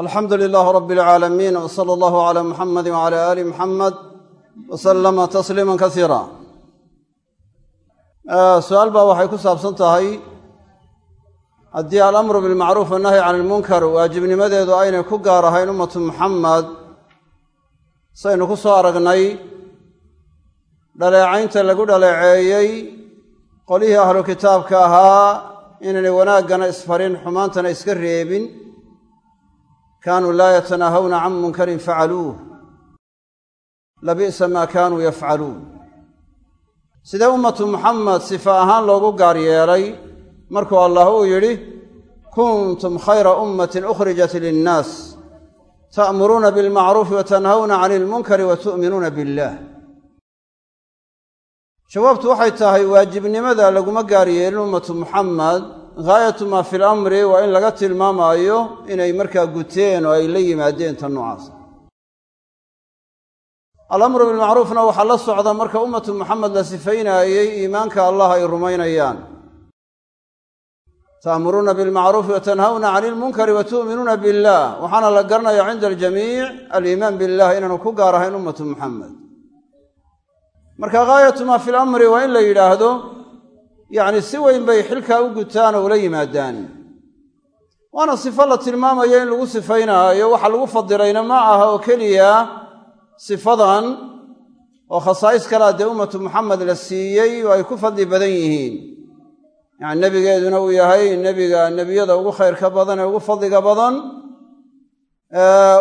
alxamdu lilaah rabi alcaalamiin w sala allahu calaa muxamadi wcala aali muxamed wa sallama tasliiman kasiira su'aal baa waxay ku saabsan tahay haddii alamru bilmacruuf wannahyi can ilmunkar waajibnimadeedu aynay ku gaar ahayn ummatu muxamed saynu ku soo aragnay dhaleecaynta lagu dhaleeceeyey qolihii ahlu kitaabka ahaa inaynay wanaaggana isfarin xumaantana iska reebin kaanuu laa yatanaahawna can munkarin facaluuh labi'sa maa kaanuu yafcaluun. Sidee ummatu muxamed sifa ahaan loogu gaar yeelay markuu allah uu yidhi kuntum khayra ummatin ukhrijat linnaas ta'muruuna bilmacruufi wa tanhawna cani ilmunkari wa tu'minuuna billaah. Jawaabtu waxay tahay waajibnimada laguma gaar yeelin ummatu muxamed ghaayatu maa fi lamri waa in laga tilmaamaayo inay markaa guteen oo ay la yimaadeen tan noocaas. Alamru bilmacruufna waxaa la socda marka ummatu muxamed la sifaynaayey iimaanka allah ay rumaynayaan. Ta'muruuna bilmacruufi wa tanhawna cani ilmunkari wa tu'minuuna billaah waxaana la garanaya cinda aljamiic aliimaan billah inaanu ku gaar ahayn ummatu muxamed marka ghaayatu maa fi lamri waa in la yidhaahdo yacni si weyn bay xilkaa u gutaan oo ula yimaadaan. Waana sifo la tilmaamayo in lagu sifaynaayo waxa lagu fadilayna ma aha oo keliya sifadan oo khasaa'is kalea dee ummatu muxamed la siiyey oo ay ku fadli badan yihiin. Yacni nebigeeduna uu yahay nebiga nebiyada ugu khayrka badan ee ugu fadliga badan.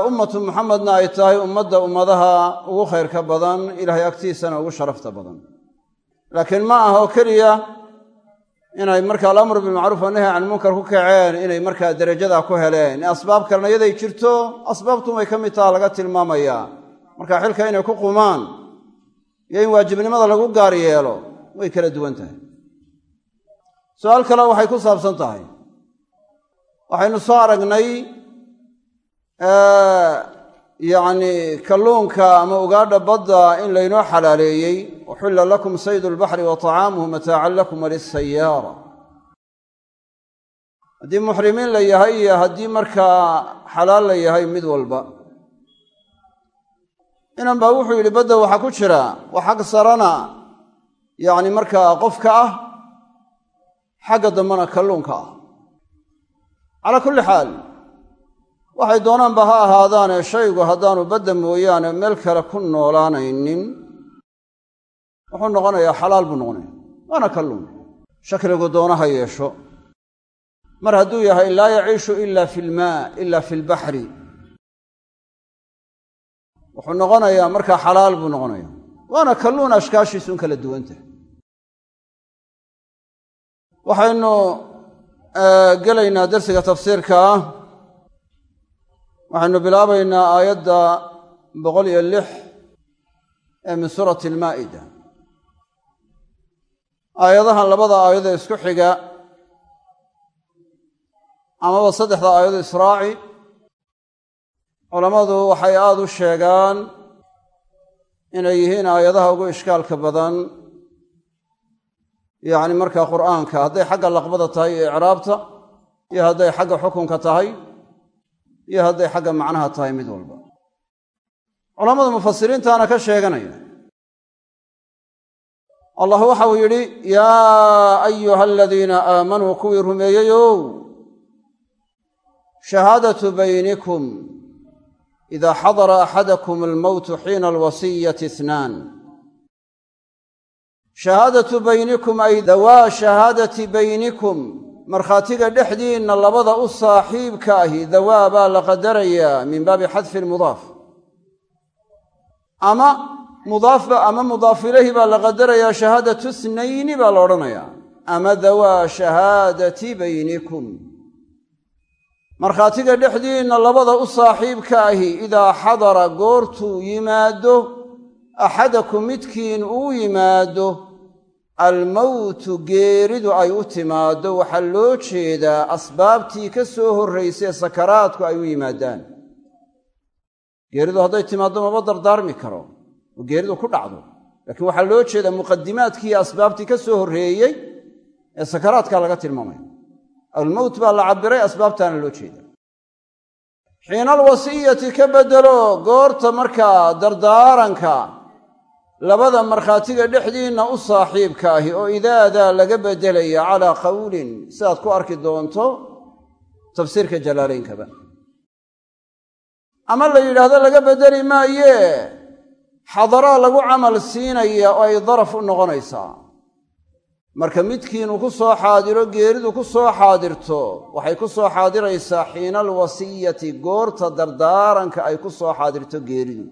Ummatu muxamedna ay tahay ummadda ummadaha ugu khayrka badan ilahay agtiisana ugu sharafta badan. Laakiin ma aha oo keliya inay marka alamru bilmacruuf wanahy can ilmunkar ku kaceen inay markaa derajadaa ku heleen. Asbaab kalena yaday jirto asbaabtun way ka mid taha laga tilmaamayaa marka xilka inay ku qumaan iyo in waajibnimada lagu gaar yeelo way kala duwan tahay. Su'aal kale waxay ku saabsan tahay. Waxaynu soo aragnay yacni kalluunka ama ugaadha badda in laynoo xalaaleeyey uxilla lakum saydu lbaxri wa طacaamuhu mataacan lakum walisayaara haddii muxrimiin la yahay iyo haddii markaa xalaal la yahay mid walba. Inan baa wuxuu yidhi badda waxaa ku jira wax xag sarana yacni markaa qofka ah xagga dambena kalluunka ah. Calaa waxay doonaanba ha ahaadaane shaygu haddaanu badda mooyaane meel kale ku noolaanaynin. Wuxuu noqonayaa xalaal buu noqonaya waana kalluun. Shakligu doona ha yeesho. Mar hadduu yahay laa yaciishu ila fi lmaa ila fi lbaxri wuxuu noqonayaa markaa xalaal buu noqonaya waana kalluun ashkaashiisu in kala duwantahay waxaynu gelaynaa darsiga tafsiirka. ah waxaynu bilaabaynaa aayadda boqol iyo lix ee min suurati almaa'ida. Aayadahan labada aayadoo isku xiga amaba saddexda aayado israaci culammadu waxay aada u sheegaan inay yihiin aayadaha ugu ishkaalka badan. Yacni markaa qur'aanka hadday xagga laqbada tahay iyo icraabta iyo hadday xagga xukunka tahay iyo hadday xagga macnaha tahay mid walba. Culammada mufasiriintaana ka sheeganaya allah waxau yidhi yaa ayuha aladiina aamanuu kuwii rumeeyeyow shahaadatu baynikum idaa xadara axadakum almowtu xiina alwasiyati ithnaan. Shahaadatu baynikum ay dawaa shahaadati baynikum markhaatiga dhexdiinna labada u saaxiibka ahi dawaa baa la qadarayaa min baabi xadfi lmudaaf ama mudaafba ama mudaaf ilayhi baa la qadarayaa shahaadatu snayni baa la odhanayaa. Ama dawaa shahaadati baynikum. Markhaatiga dhexdiinna labada u saaxiibka ahi idaa xadara goortuu yimaado axadakum midkiin uu yimaado almowtu geeridu ay u timaaddo waxaa loo jeedaa asbaabtii ka soo horraysee sakaraadku ay u yimaadaan. Geeridu hadday timaaddo maba dardaarmi karo oo geeridu ku dhacdo. Laakiin waxaa loo jeedaa muqadimaadkiiyo asbaabtii ka soo horreeyey ee sakaraadkaa laga tilmaamaya almowt baa la cabiray asbaabtaana loo jeeda xiina alwasiyati ka beddelo goorta markaa dardaaranka labada markhaatiga dhexdiinna u saaxiibka ahi oo idaadaa laga beddelaya calaa qowlin sidaad ku arki doonto tafsiirka jalaalaynkaba. Ama la yidhaahdo laga beddeli maayee xadaraa lagu camal siinaya oo ay daraf u noqonaysaa. Marka midkiinu ku soo xaadiro geeridu ku soo xaadirto waxay ku soo xaadiraysaa xiina alwasiyati goorta dardaaranka ay ku soo xaadirto geeridu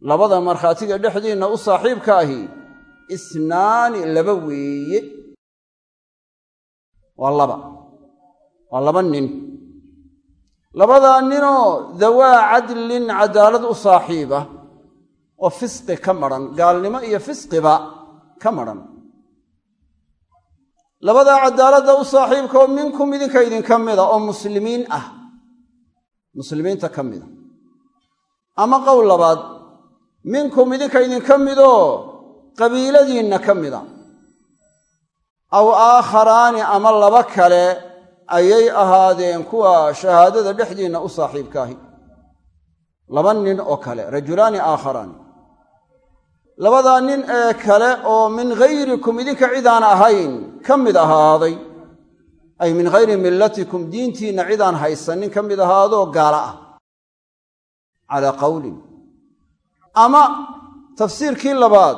labada markhaatiga dhexdiinna u saaxiibka ahi isnaani laba weeye. Waa laba. Waa laba nin. Labadaa ninoo dawaa cadlin cadaalad u saaxiiba. Oo fisqi ka madhan gaalnimo iyo fisqiba ka madhan labadaa cadaaladda u saaxiibka oo minkum idinka idinka mida oo muslimiin ah. Muslimiinta ka mida. Ama qowl labaad minkum idinka idinka midoo qabiiladiinna ka mida. Aw aakharaani ama laba kale ayay ahaadeen kuwa shahaadada dhexdiinna u saaxiibkaahi. Laba nin oo kale rajulaani aakharaani. Labadaa nin ee kale oo min hayrikum idinka cidaan ahayn ka mid ahaaday. Ay min hayri millatikum diintiinna cidaan haysanin ka mid ahaadoo gaala ah. Calaa qowlin ama tafsiirkii labaad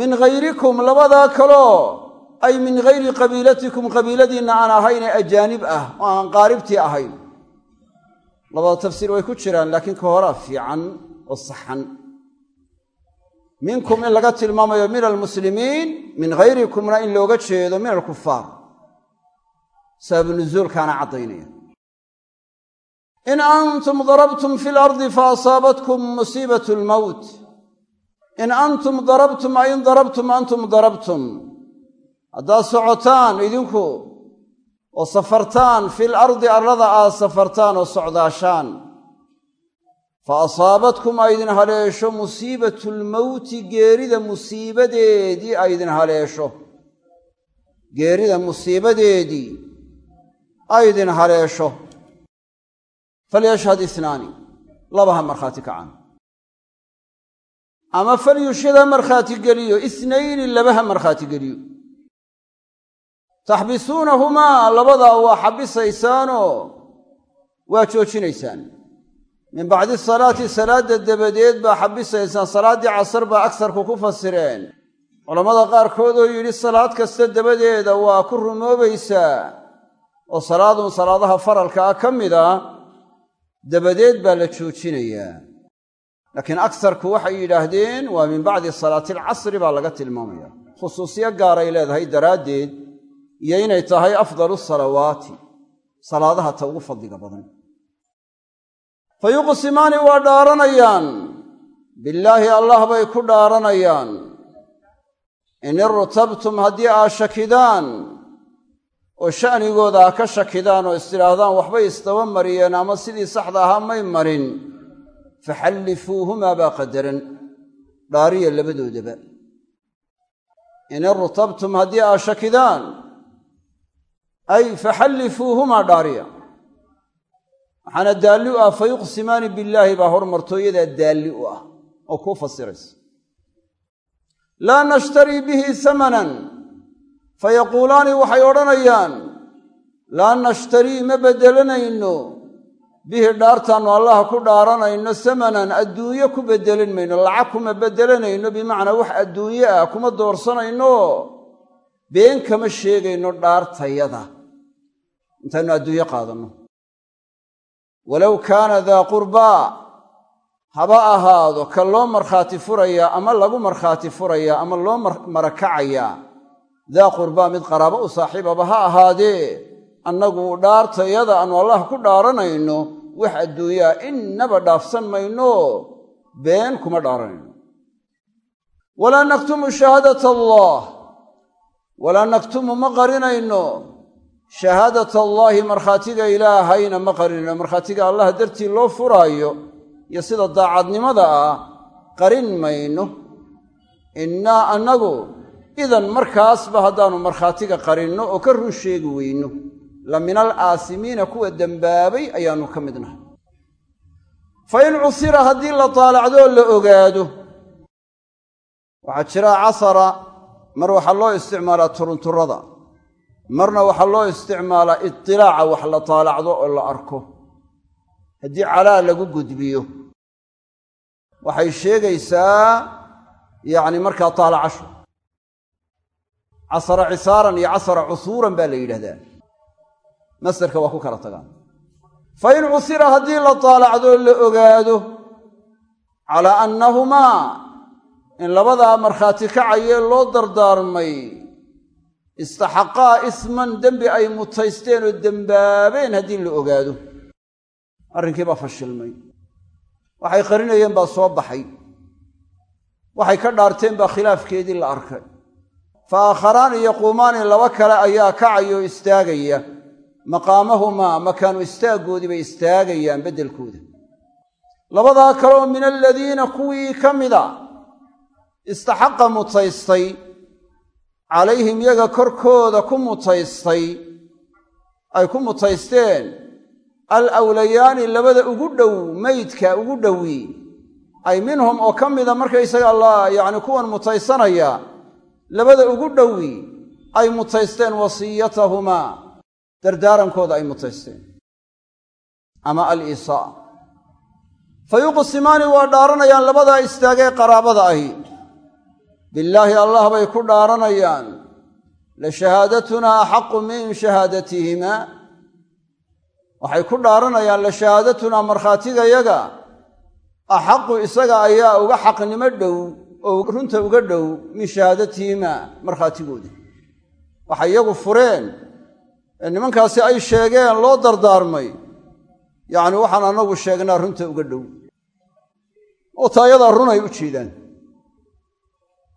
min hayrikum labadaa kaloo ay min hayri qabiilatikum qabiiladiinna aan ahayn ee ajaanib ah oo aan qaaribtii ahayn. Labada tafsiir way ku jiraan laakiin ka horaa fiican oo saxan. Minkum in laga tilmaamayo min almuslimiin min hayrikumna in looga jeedo min alkufaar sababu nuzuulkaana caddaynaya in antum darabtum fi lardi faasaabatkum musiibat lmowt in antum darabtum ay in darabtum antum darabtum haddaad socotaan idinku oo safartaan fil ardi arlada aad safartaan oo socdaashaan fa asaabatkum aydin haleesho musiibatulmowti geerida musiibadeedii aydin haleesho geerida musiibadeedii aydin haleesho falyashhad isnaani labaha markhaati kacaan ama falyushhid ha markhaati geliyo isnayni labaha markhaati geliyo taxbisuunahumaa labadaa waa xabisaysaanoo waa joojinaysaan min bacdi salaati salaadda dabadeed baa xabisaysaan salaaddii casar baa agsarku ku fasireen culammada qaarkood oo yidhi salaad kasta dabadeeda waa ku rumoobaysaa oo salaadun salaadaha faralka ah ka mid a dabadeed baa la joojinayaa laakiin agsarku waxay yidhaahdeen waa min bacdi salaati alcasri baa laga tilmaamaya khusuusiyo gaaray leedahay daraaddeed iyo inay tahay afdalu salawaati salaadaha ta ugu fadliga badan. Fa yuqsimaani waa dhaaranayaan. Billaahi allah bay ku dhaaranayaan. In irtabtum haddii aa shakidaan oo sha'nigooda ha ka shakidaan oo istidhaahdaan waxbay isdaba mariyeen ama sidii saxda ahaa may marin faxallifuuhumaa baa qadaran dhaariya labadoodaba. In irtabtum haddii aa shakidaan ay faxallifuuhumaa dhaariya. Waxaana daalli u ah fa yuqsimaani billaahi baa hormarto iyadaa daalli u ah oo kuu fasiraysa. Laa nashtarii bihi samanan fayaquulaani waxay odhanayaan laa nashtarii ma beddelanayno bihi dhaartaannu allaha ku dhaaranayno samanan adduunyo ku beddelan mayno lacag kuma beddelanayno bimacnaa wax adduunye ah kuma doorsanayno been kama sheegayno dhaartayada intaannu adduunyo qaadanno walow kaana daa qurbaa haba ahaado ka loo markhaati furayaa ama lagu markhaati furayaa ama loo marakacayaa daa qurbaa mid qaraabo u saaxiibaba ha ahaadee annagu dhaartayada aanu allah ku dhaaranayno wax adduunyaa innaba dhaafsan mayno been kuma dhaaranayno. Walaa naktumu shahaadata allah walaa naktumu ma qarinayno. Shahaadata allaahi markhaatiga ilaahayna ma qarinayno. Markhaatiga allah dartii loo furaayo iyo sida daacadnimada ah qarin mayno. Innaa annagu idan markaasba haddaannu markhaatiga qarinno oo ka run sheegi weyno la min al aasimiina kuwa dembaabay ayaannu ka mid nahay. Fa in cusira haddii la taalacdoo la ogaado waxaa jira casara mar waxaa loo isticmaalaa turunturada marna waxaa loo isticmaalaa itilaaca wax la taalacdo oo la arko. Haddii calaa lagu gudbiyo waxay sheegaysaa yacni markaa taalacasho casara cisaaran iyo casara cusuuran baa la yidhahdaa. Masderka waa ku kala tagaan. Fa in cusira haddii la taalacdo la ogaado calaa annahumaa in labadaa markhaati kacayee loo dardaarmay istaxaqaa isman dembi ay mutaysteen oo dembaabeen haddii la ogaado. Arrinkii baa fashilmay. Waxay qarinayeen baa soo baxay. Waxay ka dhaarteen baa khilaafkeedii la arkay fa aakharaani yaquumaani laba kale ayaa kacaya oo istaagaya. Maqaamahumaa makaanu istaaggoodii bay istaagayaan beddelkooda. Labadaa kale oo min aladiina kuwii ka mida istaxaqa mutaystay calayhim yaga korkooda ku mutaystay ay ku mutaysteen al awlayaani labada ugu dhow meydka ugu dhowi ay minhum oo ka mida markaysaga la yacni kuwan mutaysanaya labada ugu dhowi ay mutaysteen wasiyatahumaa dardaarankooda ay mutaysteen. Ama aliisaa fa yuqsimaani waa dhaaranayaan labadaa istaagee qaraabada ahi. Billaahi allah bay ku dhaaranayaan. La shahaadatunaa axaqu min shahaadatihimaa. Waxay ku dhaaranayaan la shahaadatunaa markhaatigayaga axaqu isaga ayaa uga xaqnimo dhow oo runta uga dhow min shahaadatihimaa markhaatigooda waxay iyagu fureen ee nimankaasi ay sheegeen loo dardaarmay. Yacni waxaan annagu sheegnaa runta uga dhow. Oo taayadaa runay u jeedaan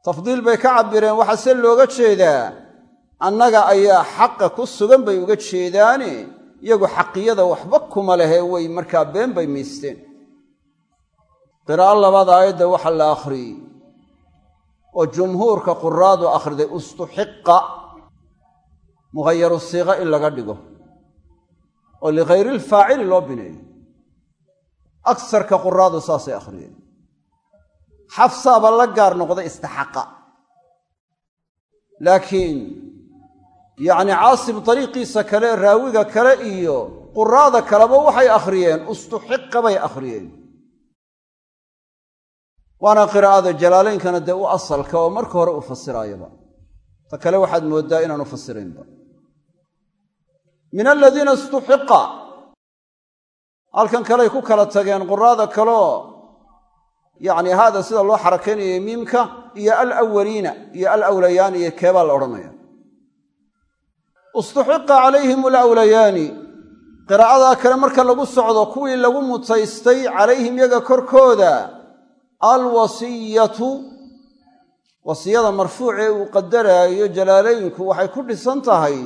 tafdiil bay ka cabbireen waxaa se looga jeedaa annaga ayaa xaqa ku sugan bay uga jeedaane iyagu xaqiyada waxba kuma lehe way markaa been bay miisteen. Qiraa'o labaad aayadda waxa la akhriyey oo jumhuurka quraadu akhriday ustuxiqa mughayaru siiqa in laga dhigo oo likhayrilfaacili loo bineeyo. Agsarka quraadu saasay akhriyeen. Xafsaaba la gaar noqday istaxaqa. Laakiin yacni caasim dariiqiisa kale raawiga kale iyo quraada kaleba waxay akhriyeen ustuxiqa bay akhriyeen waana qiraa'ada jalaalaynkana dee u asalka oo marka hore u fasiraayaba. Ta kale waxaad mooddaa inaanu fasiraynba. Min aladiina istuxiqa. Halkan kaley ku kala tageen quraada kaleo yacni haada sida loo xarakaynayay miimka iyo alawaliina iyo alawlayaani iyo keebaa la odhanaya. Istuxiqa calayhim alawlayaani. Qiraa'adaa kale marka lagu socdo kuwii lagu mutaystay calayhim yaga korkooda alwasiyatu wasiyada marfuucee uu qadaraayo jalaalayinku waxay ku dhisan tahay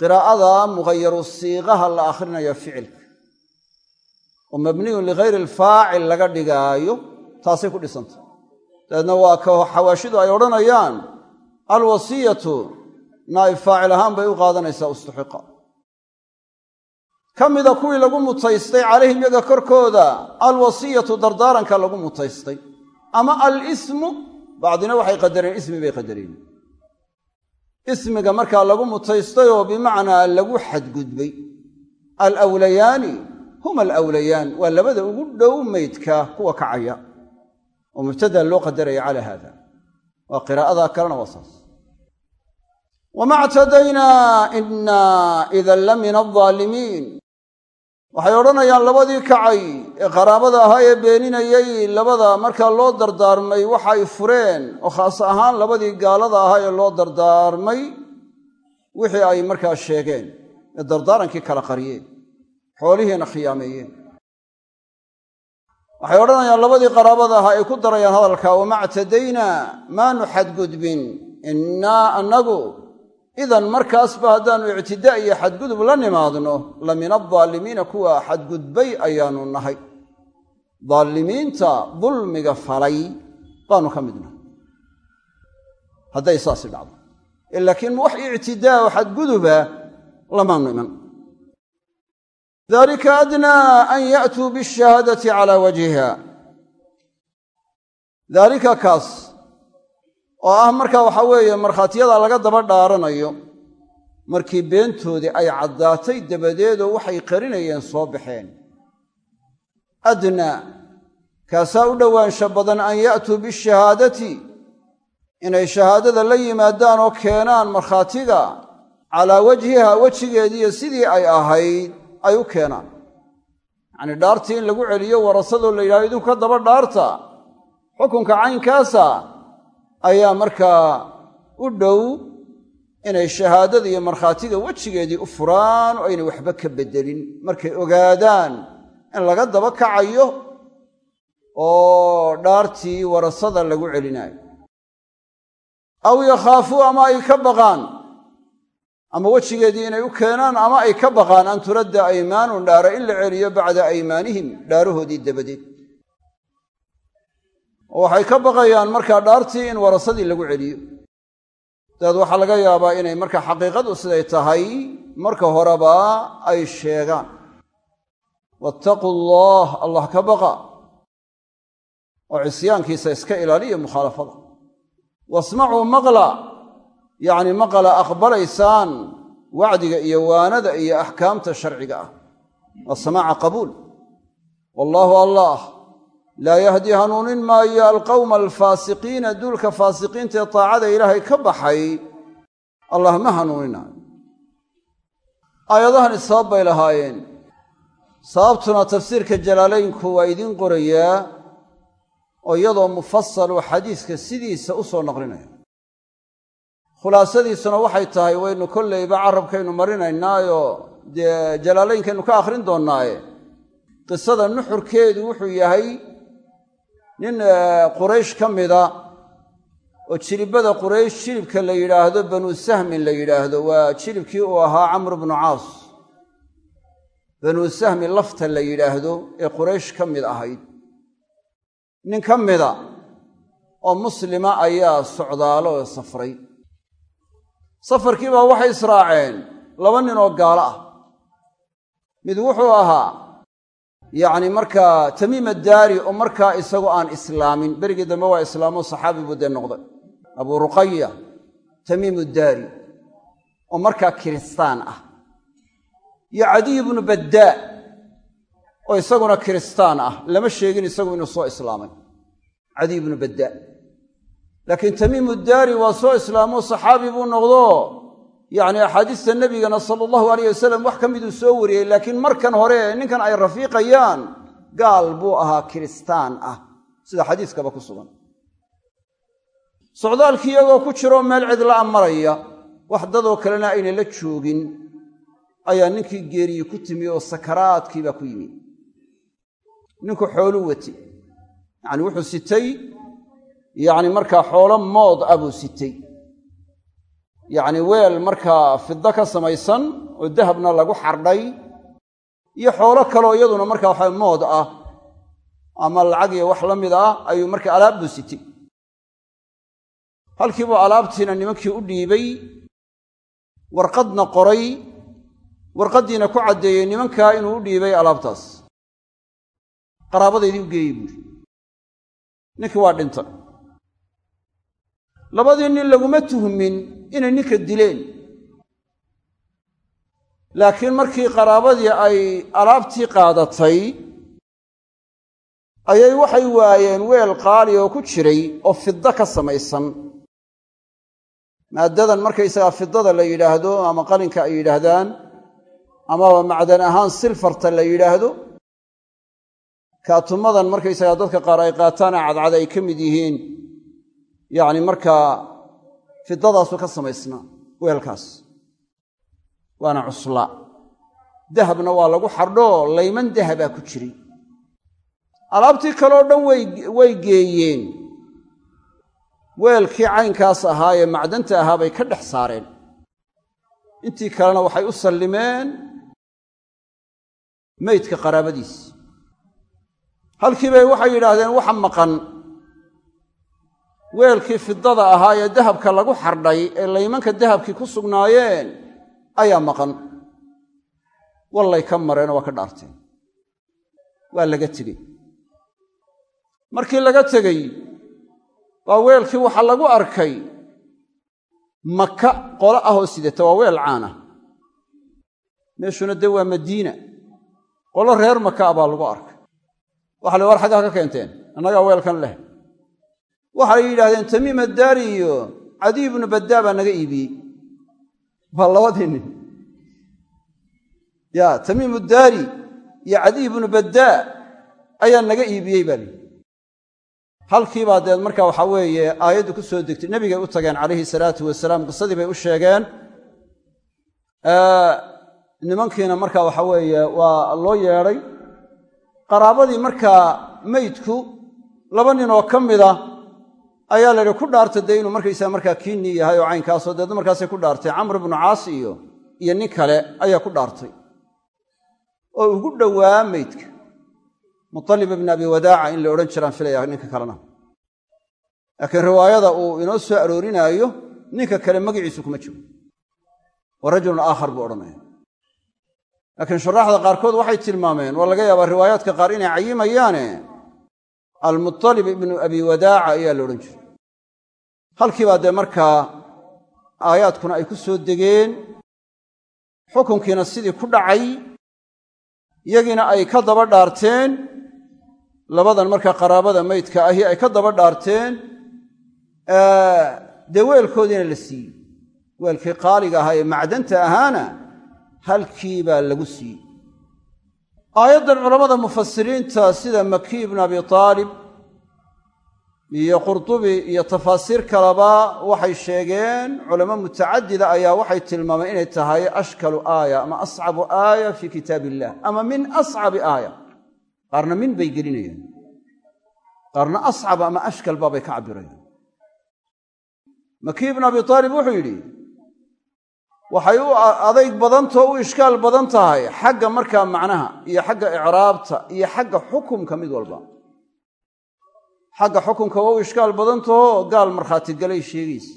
qiraa'ada mughayaru siiqaha la akhrinayo ficilka. Oo mabniyun ligayri alfaacil laga dhigaayo taasay ku dhisantahay dabeedna waa ka xawaashidu ay odhanayaan alwasiyatu naa'ib faacil ahaan bay u qaadanaysaa ustuxiqa ka mida kuwii lagu mutaystay calayhim yaga korkooda alwasiyatu dardaaranka lagu mutaystay. Ama alismu bacdina waxay qadareen ismi bay qadareen. Ismiga markaa lagu mutaystay oo bimacnaa lagu xadgudbay. Alawlayaani huma alawlayaan waa labada ugu dhow meydka kuwa kacaya. Oo mubtada loo qadaraya calaa haada waa qiraa'ada kalena waa saas. Wama ctadaynaa inaa idan la min waxay odhanayaan labadii kacay ee qaraabada ahaa ee beeninayay labada markaa loo dardaarmay waxay fureen. Oo khaas ahaan labadii gaalada ahaa ee loo dardaarmay wixii ay markaa sheegeen ee dardaarankii kala qariyeen xoolihiina khiyaameeyeen. Waxay odhanayaan labadii qaraabada ahaa ay ku darayaan hadalka wama maanu xadgudbin innaa annagu idan markaasba haddaannu ictidaa iyo xadgudub la nimaadno la min aldaalimiina kuwa xadgudbay ayaanu nahay. Daalimiinta dulmiga falay baanu ka mid nahay hadday saasi dhacdo. Laakiin wax ictidaa oo xadguduba lamaanu iman. Dalika adnaa an ya'tuu bishahaadati calaa wajhiha oo ah marka waxaa weeye markhaatiyada laga daba dhaaranayo markii beentoodii ay caddaatay dabadeedoo waxay qarinayeen soo baxeen. Adnaa kaasaa u dhowaansha badan an ya'tuu bishahaadati inay shahaadada la yimaadaan oo keenaan markhaatiga calaa wajhiha wejigeediiyo sidii ay ahayd ay u keenaan. Yacnii dhaartii in lagu celiyo warasadoo la yidhahdo idinku ka daba dhaarta. Xukunka caynkaasa ayaa markaa u dhow inay shahaadada iyo markhaatiga wejigeedii u furaan oo aynay waxba ka beddelin markay ogaadaan in laga daba kacayo oo dhaartii warasada lagu celinayo aw yakhaafuu ama ay ka baqaan ama wejigeedii inay u keenaan ama ay ka baqaan an turadda aymaanun dhaara in la celiyo bacda aymaanihim dhaarahoodii dabadeed oo waxay ka baqayaan markaa dhaartii in warasadii lagu celiyo. Dabeed waxaa laga yaabaa inay marka xaqiiqadu siday tahay marka horeba ay sheegaan. Wattaquu allah allah ka baqa. Oo cisyaankiisa iska ilaaliya mukhaalafada. Wasmacuu maqla yacni maqala aqbalaysaan wacdiga iyo waanada iyo axkaamta sharciga ah. Waa samaaca qabuul. Wallaahu allah laa yahdi hanuunin maayo alqawma alfaasiqiina duulka faasiqiinta ee taacada ilaahay ka baxay allah ma hanuuninaayo aayadahani sabab bay lahaayeen. Sababtuna tafsiirka jalaalaynku waa idiin qorayaa oo iyadoo mufasaluu xadiiska sidiisa u soo naqlinaya khulaasadiisuna waxay tahay waynu kollayba carabkaynu marinaynaayo dee jalaalaynkaynu ka akhrin doonnaaye. Qisada nuxurkeedu wuxuu yahay nin quraysh ka mida oo jilibada quraysh jilibka la yidhaahdo banuu sahmin la yidhaahdo waa jilibkii uu ahaa camr bnu caas. Banuu sahmi lafta la yidhaahdo ee quraysh ka mid ahayd. Nin ka mida oo muslima ayaa socdaalo oo safray. Safarkiibaa waxay israaceen laba nin oo gaalo ah. Mid wuxuu ahaa yacni markaa tamiim addaari oo markaa isagu aan islaamin berigii dambe waa islaamo saxaabi buu dee noqday. Abuu ruqaya tamiim uddaari oo markaa kiristaan ah. Iyo cadiy bnu baddaa oo isaguna kiristaan ah. Lama sheegin isagu inuu soo islaamay. Cadiy bnu baddaa laakiin tamiim uddaari waa soo islaamoo saxaabi buu noqdo yacni axaadiista nebigana sala allahu alayh wasalam wax ka miduu soo wariyey laakiin markan hore ninkan ay rafiiqayaan gaal buu ahaa kiristaan ah. Sida xadiiskaba ku sugan. Socdaalkii iyagoo ku jiroo meel cidla'a maraya wax dadoo kalena ayna la joogin ayaa ninkii geeriyi ku timi oo sakaraadkiibaa ku yimi. Ninku xooluu wati. Yacni wuxuu sitay. Yacni markaa xoolo mood ah buu sitay yacni weel markaa fiddo ka samaysan oo dahabna lagu xardhay iyo xoolo kaloo iyaduna markaa waxa mood ah ama lacag iyo wax la mid ah ayuu markaa alaab buu sitay. Halkiibuu alaabtiina nimankii u dhiibay warqadna qoray warqaddiina ku caddeeyey nimankaa inuu u dhiibay alaabtaas. Qaraabadaydii u geeyey buuri ninkii waa dhintay labadii nin laguma tuhmin inay ninka dileen. Laakiin markii qaraabadii ay alaabtii qaadatay ayay waxay waayeen weel qaali oo ku jiray oo fiddo ka samaysan. Maaddadan markaysagaa fiddada la yidhaahdo ama qalinka ay yidhaahdaan amaba macdan ahaan silfarta la yidhaahdo kaatumadan markaysagaa dadka qaar ay qaataana cadcad ay ka mid yihiin yacni markaa fiddadaasu ka samaysnaa weelkaas. Waana cuslaa dahabna waa lagu xardhoo layman dahabaa ku jiray alaabtii kaleo dhan way geeyeen. Weelkii caynkaas ahaa ee macdanta ahaa bay ka dhex saareen. Intii kalena waxay u sallimeen meydka qaraabadiis. Halkii bay waxay yidhaahdeen waxa maqan weelkii fiddada ahaa ee dahabka lagu xardhay ee laymanka dahabkii ku sugnaayeen ayaa maqan. Wallay ka mareen waa ka dhaarteen. Waa laga tegey. Markii laga tegey waa weelkii waxaa lagu arkay maka qolo ah oo sidata waa weel caana meeshuna dee waa madiina. Qolo reer maka ah baa lagu arkay. Waxa la war xaggaa ka keenteen annagaa weelkan leh waxay yidhaahdeen tamiim addaari iyo cadiy ibnu baddaa baa naga iibiyey waa labadii nin ya tamiim addaari iyo cadiy ibnu baddaa ayaa naga iibiyey baa lihi halkiibaa deed marka waxaa weeye aayaddu ku soo degtay nebigay u tageen calayhi salaatu wasalaam qisadii bay u sheegeen. Nimankiina marka waxa weeye waa loo yeedhay. Qaraabadii markaa meydku laba nin oo ka mida ayaa la yidhi ku dhaarta dee inuu markaysaa markaa kiinii yahay oo caynkaasoo deedna markaasay ku dhaartay. Camr ibnu caas iyo iyo nin kale ayaa ku dhaartay. Oo ugu dhowaa meydka mutalib ibn abi wadaaca in la odhan jiraan filaya ninka kalena. Laakiin riwaayada uu inoo soo aroorinaayo ninka kale magaciisu kuma jiro. Wa rajulun aakhar buu odhanaya laakiin shuraaxda qaarkood waxay tilmaameen waa laga yaabaa riwaayaadka qaar inay cayimayaane almutalib ibnu abi wadaaca ayaa la odhan jiray. Halkiibaa dee markaa aayaadkuna ay ku soo degeen xukunkiina sidii ku dhacay yagiina ay ka daba dhaarteen labadan markaa qaraabada meydka ahi ay ka daba dhaarteen dee weelkoodiina la siiyey. Weelkii qaaliga ahaa ee macdanta ahaana halkii baa lagu siiyey aayaddan culammada mufasiriinta sida maki ibnu abi aalib iyo qurtubi iyo tafaasiir kaleba waxay sheegeen culamo mutacadida ayaa waxay tilmaameen inay tahay ashkalu aaya ama ascabu aaya fii kitaab illah ama min ascabi aaya. Qaarna min bay gelinayaan qaarna ascab ama ashkal baabay ka cabirayaan maki ibnu abi aalib wuxuu yidhi waxay u adayg badantao u ishkaal badan tahay xagga markaa macnaha iyo xagga icraabta iyo xagga xukumka mid walba. Xagga xukunka waa u ishkaal badantaho gaal markhaatigalay sheegaysa.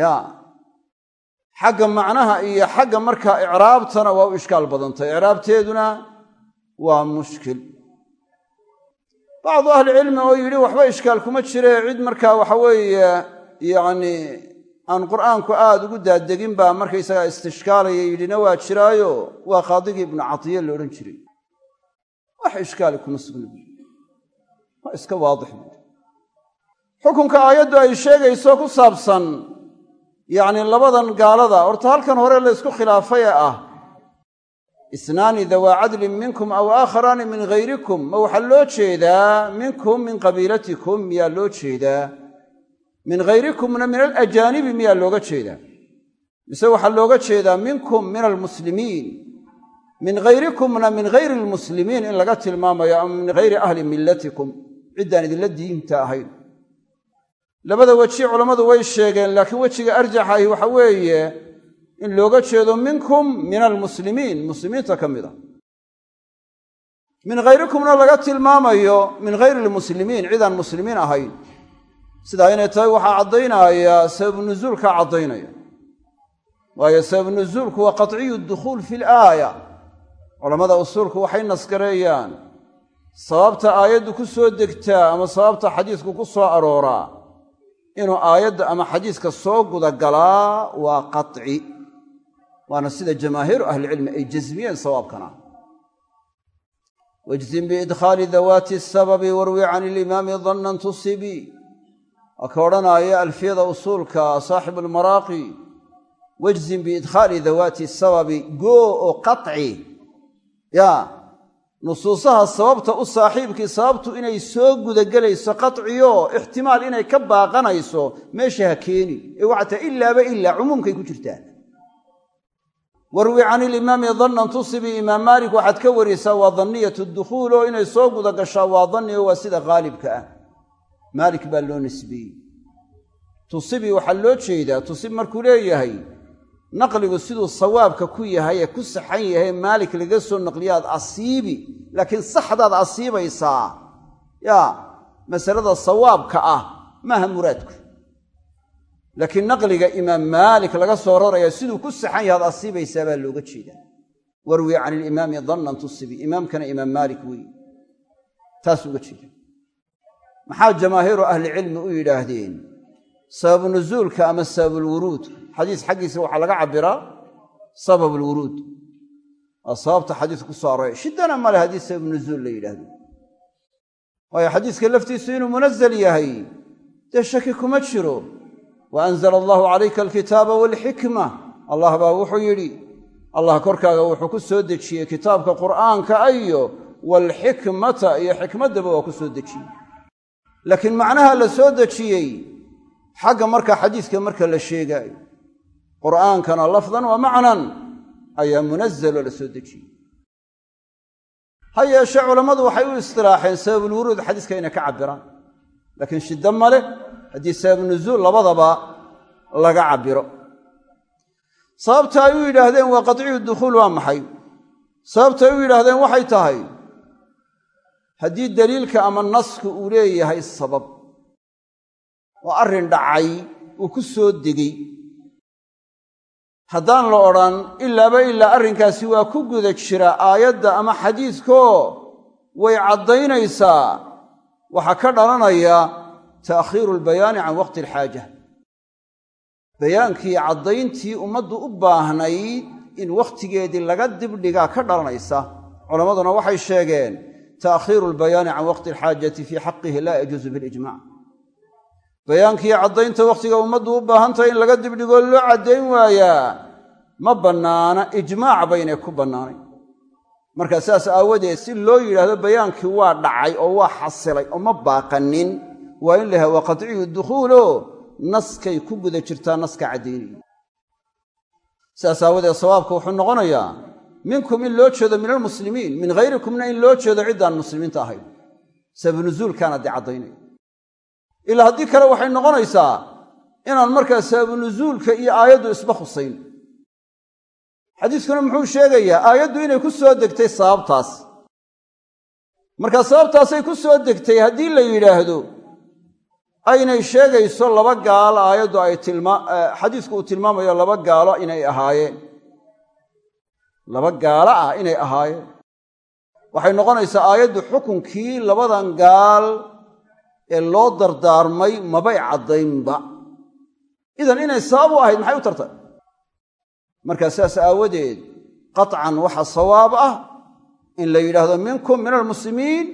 Ya. Xagga macnaha iyo xagga markaa icraabtana waa u ishkaal badantay icraabteeduna waa mushkil. Bacdu ahlicilmi oo yidhi waxba ishkaal kuma jire. Cid markaa waxa weeye yacni aan qur'aanku aada ugu daadegin baa markaysagaa istishkaalaya yidhina waa jiraayo waa qaadigii ibnu catiya la odhan jiray. Wax ishkaali kuma sugna waa iska waadix xukunka aayaddu ay sheegayso ku saabsan yacni labadan gaalada horta halkan hore la ysku khilaafay ee ah isnaani dawaa cadlin minkum aw aakharaani min hayrikum ma waxaa loo jeedaa minkum min qabiilatikum miyaa loo jeedaa min hayrikumna min alajaanibi miyaa looga jeedaa. Mise waxaa looga jeedaa minkum min almuslimiin. Min hayrikumna min hayri almuslimiin in laga tilmaamayo ama min hayri ahli millatikum. Ciddaan idinla diinta ahayn. Labada weji culammadu way sheegeen laakiin wejiga arjaxa ahi waxa weeye in looga jeedo minkum min almuslimiin. Muslimiinta ka mid a. Min hayrikumna laga tilmaamayo min hayri almuslimiin cidaan muslimiin ahayn sidaa inay tahay waxaa caddaynaya sababu nuzuulkaa caddaynaya. Waayo sababu nuzuulku waa qatciyu dukhuul fi laaya culammada usuulku waxay nasgareeyaan sababta aayaddu ku soo degtaa ama sababta xadiisku ku soo arooraa inuu aayadda ama xadiiska soo gudagalaa waa qaci waana sida jamaahiiru ahlicilmi ay jasmiyeen sawaabkana. Wajzim biidkhaali dawaati asababi warwi can ilimaami dannan tusibi waa ka odhanaaya alfiyada usuulka saaxibu almaraaqi wajzim biidkhaali dawaati sababi goo oo qaci ya nusuusaha sababta u saaxiibkii sababtu inay soo gudagelayso qaciyo ixtimaal inay ka baaqanayso meesha ha keeni. Ee waxaa tahay ilaaba ilaa cumuumkay ku jirtaa warwi can ilimaami dannan tusibi imaam maalik waxaad ka wariysaa waa danniyatu dukhuul oo inay soo guda gashaa waa dannigo waa sida haalibka ah maalik baa loo nisbeeyey tusibi waxaa loo jeedaa tusib markuu leeyahay naqligu siduu sawaabka ku yahay ee ku saxan yahay maalik laga soo naqliyaad asiibi. Laakiin saxdaad asiibaysaa. Yaa masalada sawaabka ah maaha muraadku. Laakiin naqliga imaam maalik laga soo raraya siduu ku saxan yahay ad asiibaysaa baa looga jeedaa. Warwi can ilimaami dannan tusibi imaamkana imaam maalik weeye taas uga jeeda maxaa jamaahiiru ahlicilmi u yidhaahdeen? Sababu nuzuulka ama sababulwuruud xadiis xaggiisa waxaa laga cabbiraa sababulwuruud waa sababta xadiis ku soo arooray. Shiddana male haddii sabab nuzuul la yidhaahdo. Waayo xadiiska laftiisu inuu munazal yahay. Dee shaki kuma jiro. Wa anzala allahu calayka alkitaaba waalxikma allah baa wuxuu yidhi allah korkaaga wuxuu ku soo dejiyey kitaabka qur'aanka ayo waalxikmata iyo xikmaddaba waa ku soo dejiyey laakiin macnaha la soo dejiyey xagga marka xadiiska marka la sheegaayo qur'aankana lafdan wa macnan ayaa munazaloo la soo dejiyey. Ha yeeshee culammadu waxay u istilaaxeen sababulwuruud xadiiska inay ka cabbiraan. Laakiin shiddo ma leh haddii sabab nuzuul labadaba laga cabbiro. Sababta ay u yidhaahdeen waa qadciyu dukhuul waa maxay? Sababta ay u yidhaahdeen waxay tahay haddii daliilka ama naska uu leeyahay sabab oo arrin dhacay uu ku soo degay haddaan la odhan ilaaba ilaa arrinkaasi waa ku guda jira aayadda ama xadiiskoo way caddaynaysaa. Waxaa ka dhalanaya ta'khiiru albayaani can waqti alxaaja. Bayaankii caddayntii ummaddu u baahnayd in wakhtigeedii laga dibdhigaa ka dhalanaysa. Culammaduna waxay sheegeen ta'khiiru albayaani can waqti alxaajati fii xaqihi laa yajuusu bilijmac bayaankii caddaynta wakhtiga ummaddu u baahantahay in laga dibdhigoo loo caddayn waayaa ma bannaana ijmaac baynay ku bannaanay marka sidaas aawadeed si loo yidhaahdo bayaankii waa dhacay oo waa xasilay oo ma baaqanin waa in la yahay waa qadciyu dukhuulo naskay ku guda jirtaa naska caddaynaya sidaas aawadeed sawaabka wuxuu noqonayaa minkum in loo jeedo min almuslimiin min hayrikumna in loo jeedo ciddaan muslimiinta ahayn. Sababunuzuulkaana dee caddaynaya. Ilaa haddii kale waxay noqonaysaa inaan markaa sababunuzuulka iyo aayaddu isba khusayn. Xadiiskuna muxuu sheegayaa aayaddu inay ku soo degtay sababtaas. Markaa sababtaasay ku soo degtay haddii la yidhaahdo aynay sheegayso laba gaalo aayaddu ay xadiisku uu tilmaamayo laba gaalo inay ahaayeen laba gaalo ah inay ahaayeen. Waxay noqonaysaa aayaddu xukunkii labadan gaal ee loo dardaarmay mabay caddaynba. Idan inay sabab u ahayd maxay u tartay markaa sidaas aawadeed qaطcan waxa sawaab ah in la yidhaahdo minkum min almuslimiin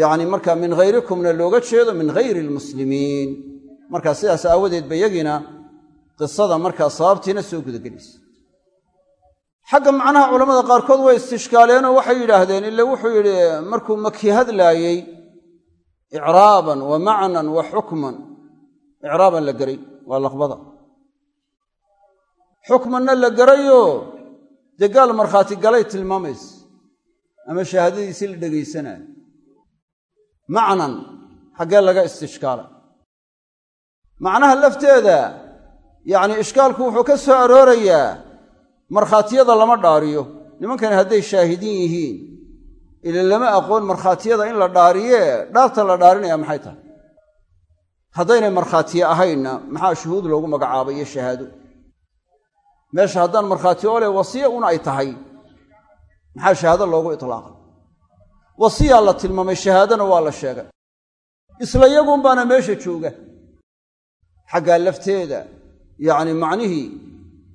yacni markaa min hayrikumna looga jeedo min hayri almuslimiin markaa sidaas aawadeed ba yagiina qisada markaa sababtiina soo gudagelaysa xagga macnaha culammada qaarkood way istishkaaleenoo waxay yidhaahdeen ille wuxuu yidhi markuu maki hadlaayey icraaban wa macnan wa xukman. Icraaban la geray waa laqbada. Xukmanna la garayo dee gaal markhaati galay tilmaamaysa ama shahaadadiisii la dhegaysanaayo macnan xaggee laga istishkaala. Macnaha lafteeda yacni ishkaalku wuxuu ka soo aroorayaa markhaatiyada lama dhaariyo. Nimankani hadday shaahidiin yihiin ila lama aqoon markhaatiyada in la dhaariyee dhaarta la dhaarinaya maxay tahay? Haddaynay markhaatiye ahaynna maxaa shuhuud loogu magacaabay iyo shahaado? Meesha haddaan markhaati oo leh wasiya un ay tahay maxaa shahaado loogu itlaaqay? Wasiyaa la tilmaamay shahaadana waa la sheegay. Isla yagun baana meesha jooga. Xaggaa lafteeda yacni macnihii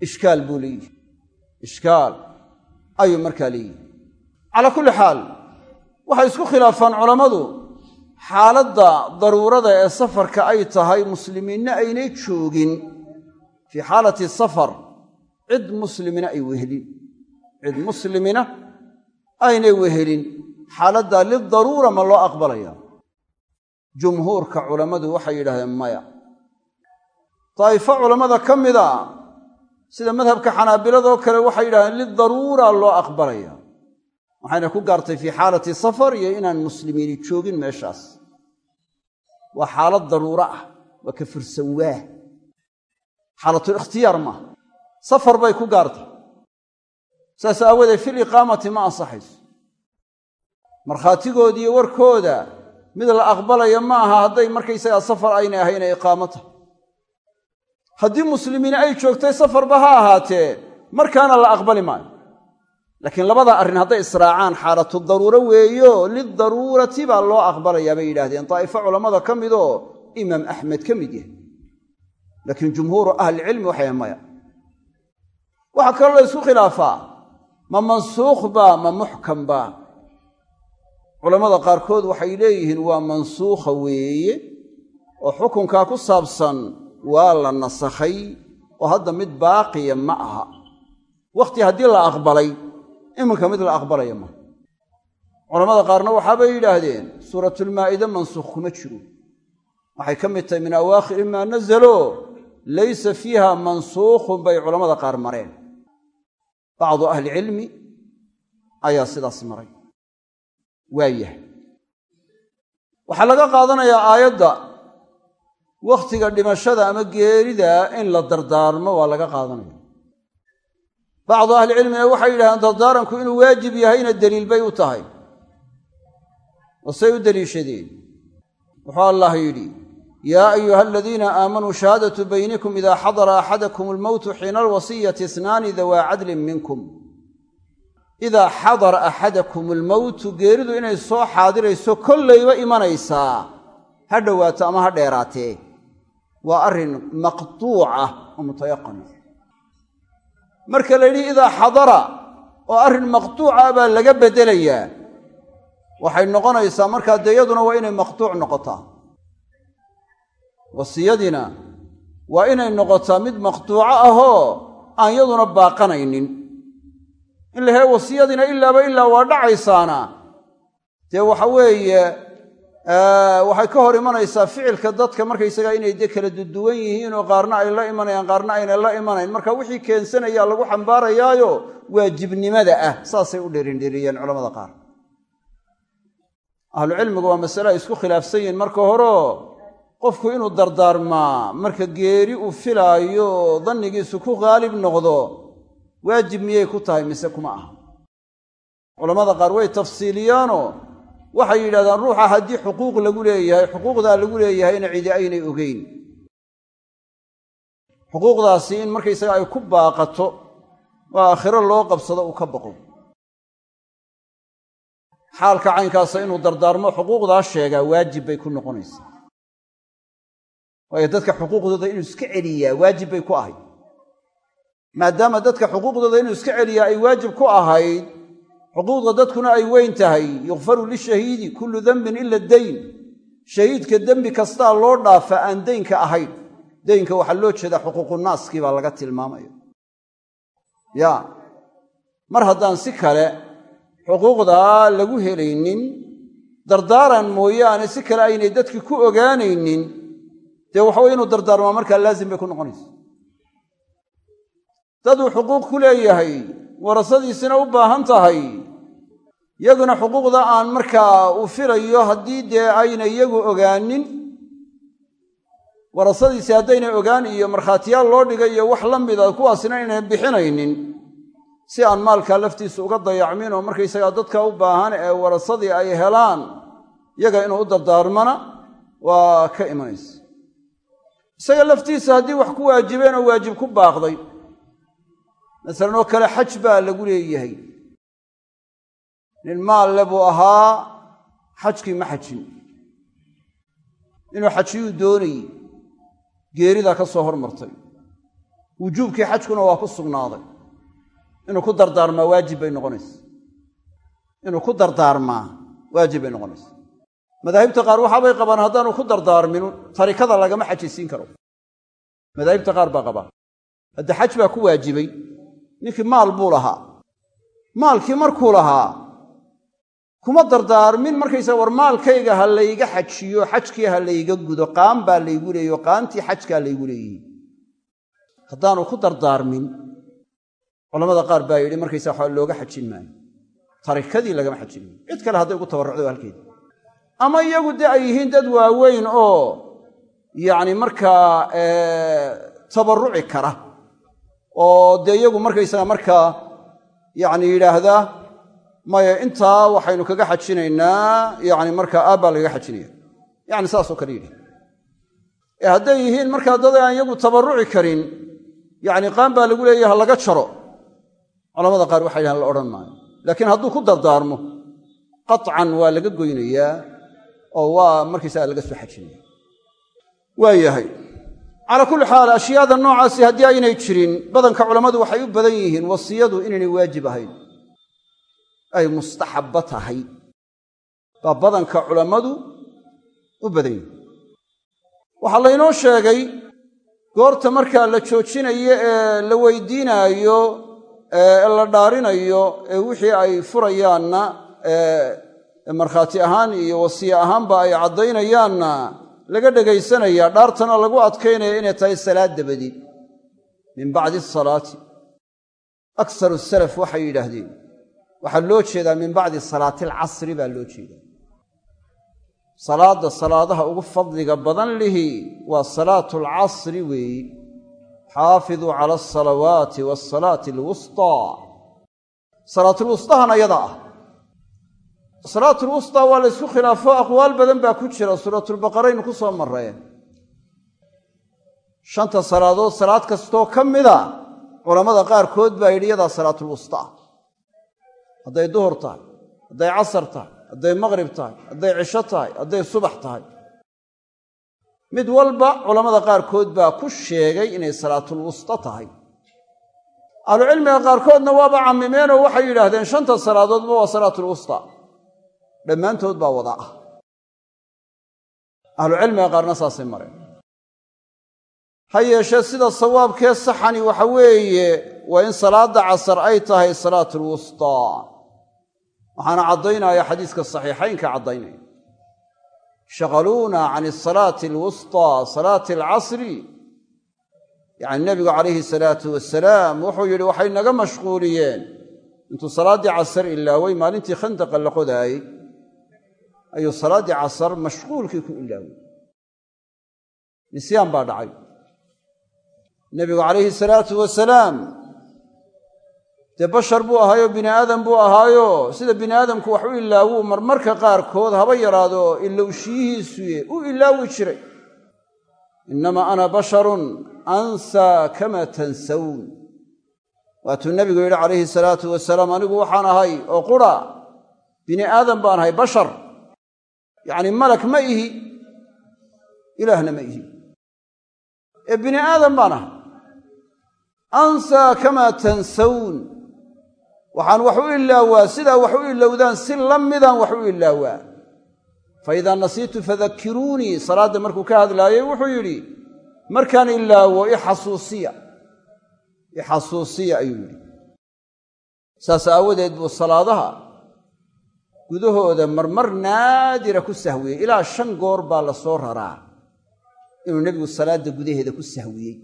ishkaal buu leeyihi ishkaal ayuu markaa leeyihi calaa kulli xaal waxay isku khilaafaan culammadu xaaladda daruurada ee safarka ay tahay muslimiinna aynay joogin. Fii xaalati safar cid muslimina ay wehelin. Cid muslimina aynay wehelin. Xaaladdaa lidaruura ma loo aqbalaya. Jumhuurka culammadu waxay yidhahdeen maya. Daa'ifo culammada ka mida sida madhabka xanaabiladoo kale waxay yidhahdeen lidaruura loo aqbalaya. Waxayna ku gaartay fii xaalati safar iyo inaan muslimiini joogin meeshaas. Waa xaalad daruuro ah waa ka fursan waah xaalatul ikhtiyaar maaha safar bay ku gaartay. Saas aawoodee fil iqaamati ma ansaxayso. Markhaatigood iyo warkooda mid la aqbalaya ma aha hadday markaysagaa safar aynay ahaynee iqaamo haddii muslimiin ay joogtay safarba ha ahaatee. Markaana la aqbali maayo. Laakiin labada arrin hadday israacaan xaalatu daruuro weeyo lidaruurati baa loo aqbalayaa bay yidhaahdeen. Daa'ifo culammada ka midoo imaam axmed ka mid yahay. Laakiin jumhuuru ahlicilmi waxay maya. Waxaa kaloo la ysku khilaafaa. Ma mansuukh baa ma muxkam baa culammada qaarkood waxay leeyihiin waa mansuukha weeye oo xukunkaa ku saabsan waa la nasakhay oo hadda mid baaqiya ma aha. Wakhti haddii la aqbalay iminka mid la aqbalaya ma. Culammada qaarna waxaabay yidhaahdeen suuratulmaa'ide mansuukh kuma jiro. Waxay ka mid tahay min awaakhiri maa nazalo laysa fiiha mansuukhun bay culammada qaar mareen. Bacdu ahlicilmi ayaa sidaas maray. Waayahay waxaa laga qaadanayaa aayadda wakhtiga dhimashada ama geerida in la dardaarmo waa laga qaadanaya. Bacdu ahlicilmina waxay yidhahdeen dardaaranku inuu waajib yahayna deliil bay u tahay. Wasay u deliishadeen wuxuu allah yidhi yaa ayuha aladiina aamanuu shahaadatu baynikum idaa xadara axadakum almowtu xiina alwasiyati isnaani dawaa cadlin minkum. Idaa xadara axadakum almowtu geeridu inay soo xaadirayso kollayba imanaysaa. Ha dhowaato ama ha dheeraatee waa arrin maqtuucah oo mutayaqana marka la yidhi idaa xadara oo arrin maqtuuca baa laga beddelayaa waxay noqonaysaa markaa dee yaduna waa inay maqtuuc noqotaa. Wasiyadiina waa inay noqotaa mid maqtuuco ahoo aan yaduna baaqanaynin. In la hee wasiyadiina ilaaba ilaa waa dhacaysaana. Dee waxa weeye waxay ka hor imanaysaa ficilka dadka markaysagaa inay dee kala duduwan yihiin oo qaarna ay la imanayaan qaarna ayna la imanayn. Marka wixii keensanayaa lagu xambaarayaayo waajibnimada ah saasay u dherindheriyeen culamada qaar. Ahlucilmigu waa masale ay isku khilaafsan yihiin. Marka horeo qofku inuu dardaarmaa marka geeri uu filaayo dannigiisu ku qaalib noqdo waajib miyay ku tahay mise kuma aha? Culammada qaar way tafsiiliyaanoo waxay yidhahdaan ruuxa haddii xuquuq lagu leeyahay xuquuqdaa lagu leeyahayna cidi aynay ogeyn. Xuquuqdaasi in markaysaga ay ku baaqato oo aakhiro loo qabsado uu ka baqo xaalka caynkaasa inuu dardaarmo xuquuqdaa sheegaa waajib bay ku noqonaysaa. Waayo dadka xuquuqdooda inuu iska celiyaa waajib bay ku ahayd. Maadaama dadka xuquuqdooda inuu iska celiyaa ay waajib ku ahayd xuquuqda dadkuna ay weyn tahay. Yukfaru lishahiidi kullu dembin ila dayn. Shahiidka dembi kastaa loo dhaafa aan deynka ahayn. Deynka waxaa loo jeedaa xuquuqunaaskii baa laga tilmaamaya. Ya mar haddaan si kale xuquuqdaa lagu helaynin dardaaran mooyaane si kale aynay dadki ku ogaanaynin dee waxaweye inuu dardaarmaa markaa laazim bay ku noqonaysa. Daduu xuquuq leeyahay warasadiisina u baahan tahay. Yaguna xuquuqda aan markaa uu filayo haddii dee ayna iyagu ogaanin warasadiisi haddaynay ogaan iyo markhaatiyaal loo dhigay iyo wax la mida kuwaasina inay bixinaynin si aan maalkaa laftiisa uga dayacmin oo markaysagaa dadka u baahan ee warasadii ay helaan yaga inuu u dardaarmana waa ka imanaysa. Isaga laftiisa haddii wax ku waajibeen oo waajib ku baaqday masalan oo kale xaj baa lagu leeyahay. Nin maalle buu ahaa xajkii ma xajin. Inuu xajiyuu doonayey geeridaa ka soo hormartay. Wujuubkii xajkuna waa ku sugnaaday. Inuu ku dardaarmaa waajib bay noqonaysa inuu ku dardaarmaa waajib bay noqonaysa madaahibta qaar waxaabay qabaan haddaanu ku dardaarmin tarikada lagama xajisiin karo. Madaahibta qaar baa qabaa hadda xaj baa ku waajibay ninkii maal buu lahaa. Maalkii markuu lahaa kuma dardaarmin markaysaa war maalkayga ha layga xajiyo xajkii ha layga gudo qaan baa laygu leeyo qaantii xajkaa laygu leeyihi haddaanu ku dardaarmin culamada qaar baa yidhi markaysa waxaa looga xajin maayo. Tarikadii lagama xajin maayo. Cid kale hadday ugu tabarrucdo halkeeda ama iyagu dee ay yihiin dad waaweyn oo yacni markaa tabarruci kara oo dee iyagu markaysaga markaa yacni yidhaahdaa maya intaa waxaynu kaga xajinaynaa yacni markaa aabbaa lagaga xajinaya. Yacni saasoo kale yidhi. Ee hadday yihiin markaa dad aan iyagu tabarruci karin yacni qaan baa lagu leeyahay ha laga jaro. Culamada qaar waxay yidhahan la odhan maayo. Laakiin hadduu ku dardaarmo qaطcan waa laga goynayaa oo waa markaysaga laga soo xajinaya. Waa yahay calaa kulli xaal ashyaada noocaasi haddii aynay jirin badanka culammadu waxay u badan yihiin wasiyadu inaynay waajib ahayn. Ay mustaxabba tahay. Baa badanka culammadu u badan yihiin. Waxaa laynoo sheegay goorta markaa la joojinayo ee la weydiinaayo ee la dhaarinayo ee wixii ay furayaanna markhaati ahaan iyo wasiye ahaanba ay caddaynayaanna laga dhegaysanaya dhaartana lagu adkaynaya inay tahay salaad dabadeed min bacdi asalaati aksaru salaf waxay yidhaahdeen waxaa loo jeedaa min bacdi salaati alcasri baa loo jeedaa. Salaadda salaadaha ugu fadliga badan lihi waa salaatu alcasri weeyi xaafiduu cala alsalawaati waasalaati alwustaa salaatulwustahana yada ah salaatulwustaa waa la ysku khilaafo aqwaal badan baa ku jira. Suuratulbaqaraynu ku soo marreen. Shanta salaadood salaad kastoo ka mida culammada qaarkood baa yidhi yadaa salaatulwustaa hadday duhur tahay hadday casar tahay hadday maqrib tahay hadday cisho tahay hadday subax tahay. Mid walba culammada qaarkood baa ku sheegay inay salaatulwusta tahay. Ahlucilmiga qaarkoodna waaba cammimeenoo waxay yidhaahdeen shanta salaadoodba waa salaatulwusta dhammaantood baa wada ah ahlucilmiga qaarna saasay mareen. Ha yeeshee sida sawaabkee saxani waxa weeye waa in salaadda casar ay tahay salaatulwustaa waxaana caddaynaya xadiiska saxiixaynka caddaynaya. Shaqaluuna can asalaati alwustaa salaati alcasri yacni nebigu calayhi salaatu wasalaam wuxuu yidhi waxay naga mashquuliyeen. Intuu salaaddii casar ilaaway maalintii khandaqa la qodaayey ayuu salaaddii casar mashquulkii ku ilaaway nisyaan baa dhacay. Nebigu calayhi salaatu wasalaam dee bashar buu ahaayoo bini aadam buu ahaayo? Sida bini aadamku wax u ilaawuu marmarka qaarkood haba yaraado ilowshiyihiisuye u ilaawi jiray. Innamaa ana basharun ansaa kama tansawn waatuu nebigu yidhi calayhi salaatu wasalaam anigu waxaan ahay oo qura bini aadam baan ahay bashar yacni malak ma ihi ilaahna ma ihi. Ee bini aadam baan ahay ansaa kamaa tansawn. Waxaan wax u ilaawaa sidaa wax u ilowdaan si la midaan wax u ilaawaa. Fa idaa nasiitu fadakiruunii salaadda markuu ka hadlaayay wuxuu yidhi markaan ilaawo ixasuusiya ixasuusiya ayuu yidhi. Saas aawadeed buu gudahooda marmar naadira ku sahwiyey. Ilaa shan goor baa la soo raraa. Inuu nebigu salaadda gudaheeda ku sahwiyey.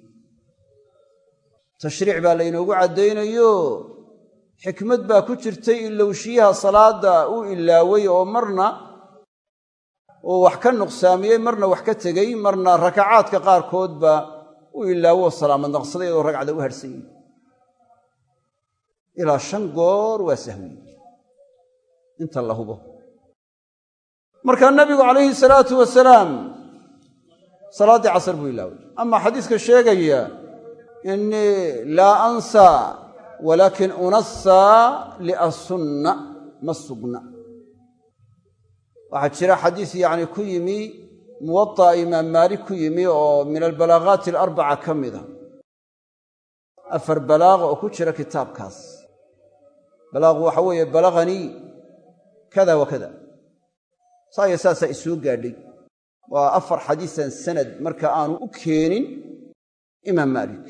Tashriic baa laynoogu caddaynayo. Xikmad baa ku jirtay ilowshiyaha salaadda uu ilaaway oo marna uu wax ka nuqsaamiyey marna wax ka tegey marna rakacaadka qaarkoodba uu ilaawo salaamad naqsaday iyadoo ragcada u harhsan yihi ilaa shan goor waa sahwiyey inta la hubo. Markaa nebigu calayhi salaatu wasalaam salaaddii casar buu ilaaway. Amaa xadiiska sheegaya innii laa ansaa walaakin unasaa liasunna ma sugna. Waxaa jira xadiis yacni ku yimi muwada'a imaam maalik ku yimi oo min albalaagaati alarbaca ka mida afar balaaqa oo ku jira kitaabkaas. Balaaqu waxa weeye balaganii kada wa kada. Saaya saasaa isoo gaadhay. Waa afar xadiisan sanad marka aanu u keenin imaam maalik.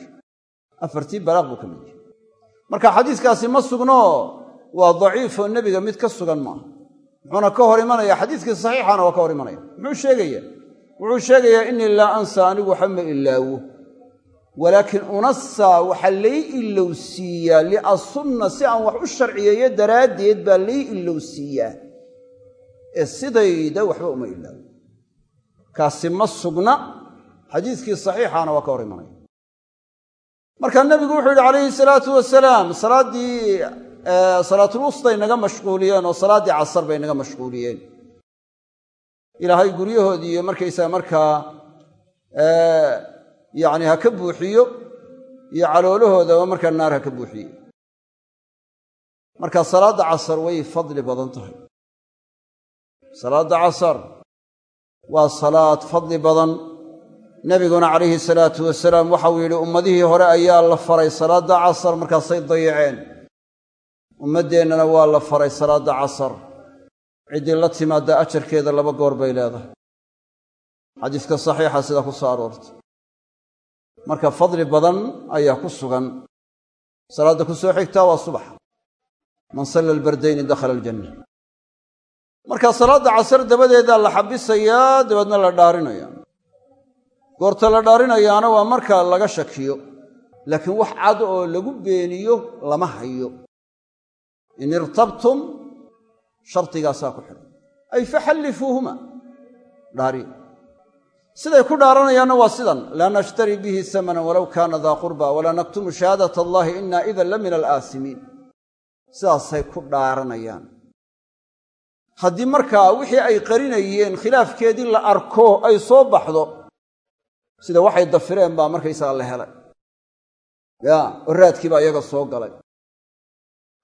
Afartii balaaq buu ka mid yahay. Marka xadiiskaasi ma sugno waa daciifoo nebiga mid ka sugan maaha muxuuna ka hor imanaya xadiiskii saxiixana waa ka hor imanaya. Muxuu sheegaya wuxuu sheegayaa innii laa ansa anigu waxa ma ilaawo walaakin unasaa waxaa lay ilowsiiyaa liasunna si aan wax u sharciyeeyo daraaddeed baa lay ilowsiiyaa ee sidayda waxba uma ilaawo. Kaasi ma sugna. Xadiiskii saxiixaana waa ka hor imanaya. Markaa nebigu wuxuu yidhi calayhi salaatu wasalaam salaaddii salaatulwustay naga mashquuliyeen oo salaaddii casar bay naga mashquuliyeen. Ilaahay yacni ha ka buuxiyo iyo caloolahoodaba markaa naar ha ka buuxiyo. Marka salaadda casar way fadli badan tahay. Salaadda casar waa salaad fadli badan. Nebiguna calayhi salaatu wasalaam waxau yidhi ummadihii hore ayaa la faray salaadda casar markaasay dayaceen. Ummaddeennana waa la faray salaadda casar. Ciddii la timaadda ajarkeeda laba goor bay leedahay. Xadiiska saxiixa sida ku soo aroortay marka fadli badan ayaa ku sugan. Salaadda ku soo xigtaa waa subax. Man salla albardayni dakhala aljanna. Marka salaadda casar dabadeedaa la xabisayaa dabeedna la dhaarinaya goorta la dhaarinayaana waa marka laga shakiyo. Laakiin wax cad oo lagu beeniyo lama hayo. In irtabtum shardigaasaa ku xidhan ay faxallifuuhuma dhaariya siday ku dhaaranayaanna waa sidan. Laa nashtarii bihi samanan walow kaana daa qurba walaa naktumu shahaadat allahi inna idan la min alaasimiin. Sidaasay ku dhaaranayaan. Haddii markaa wixii ay qarinayeen khilaafkeedii la arko ay soo baxdo sida waxay dafireen baa markaysaga la helay. Ya oraadkii baa iyaga soo galay.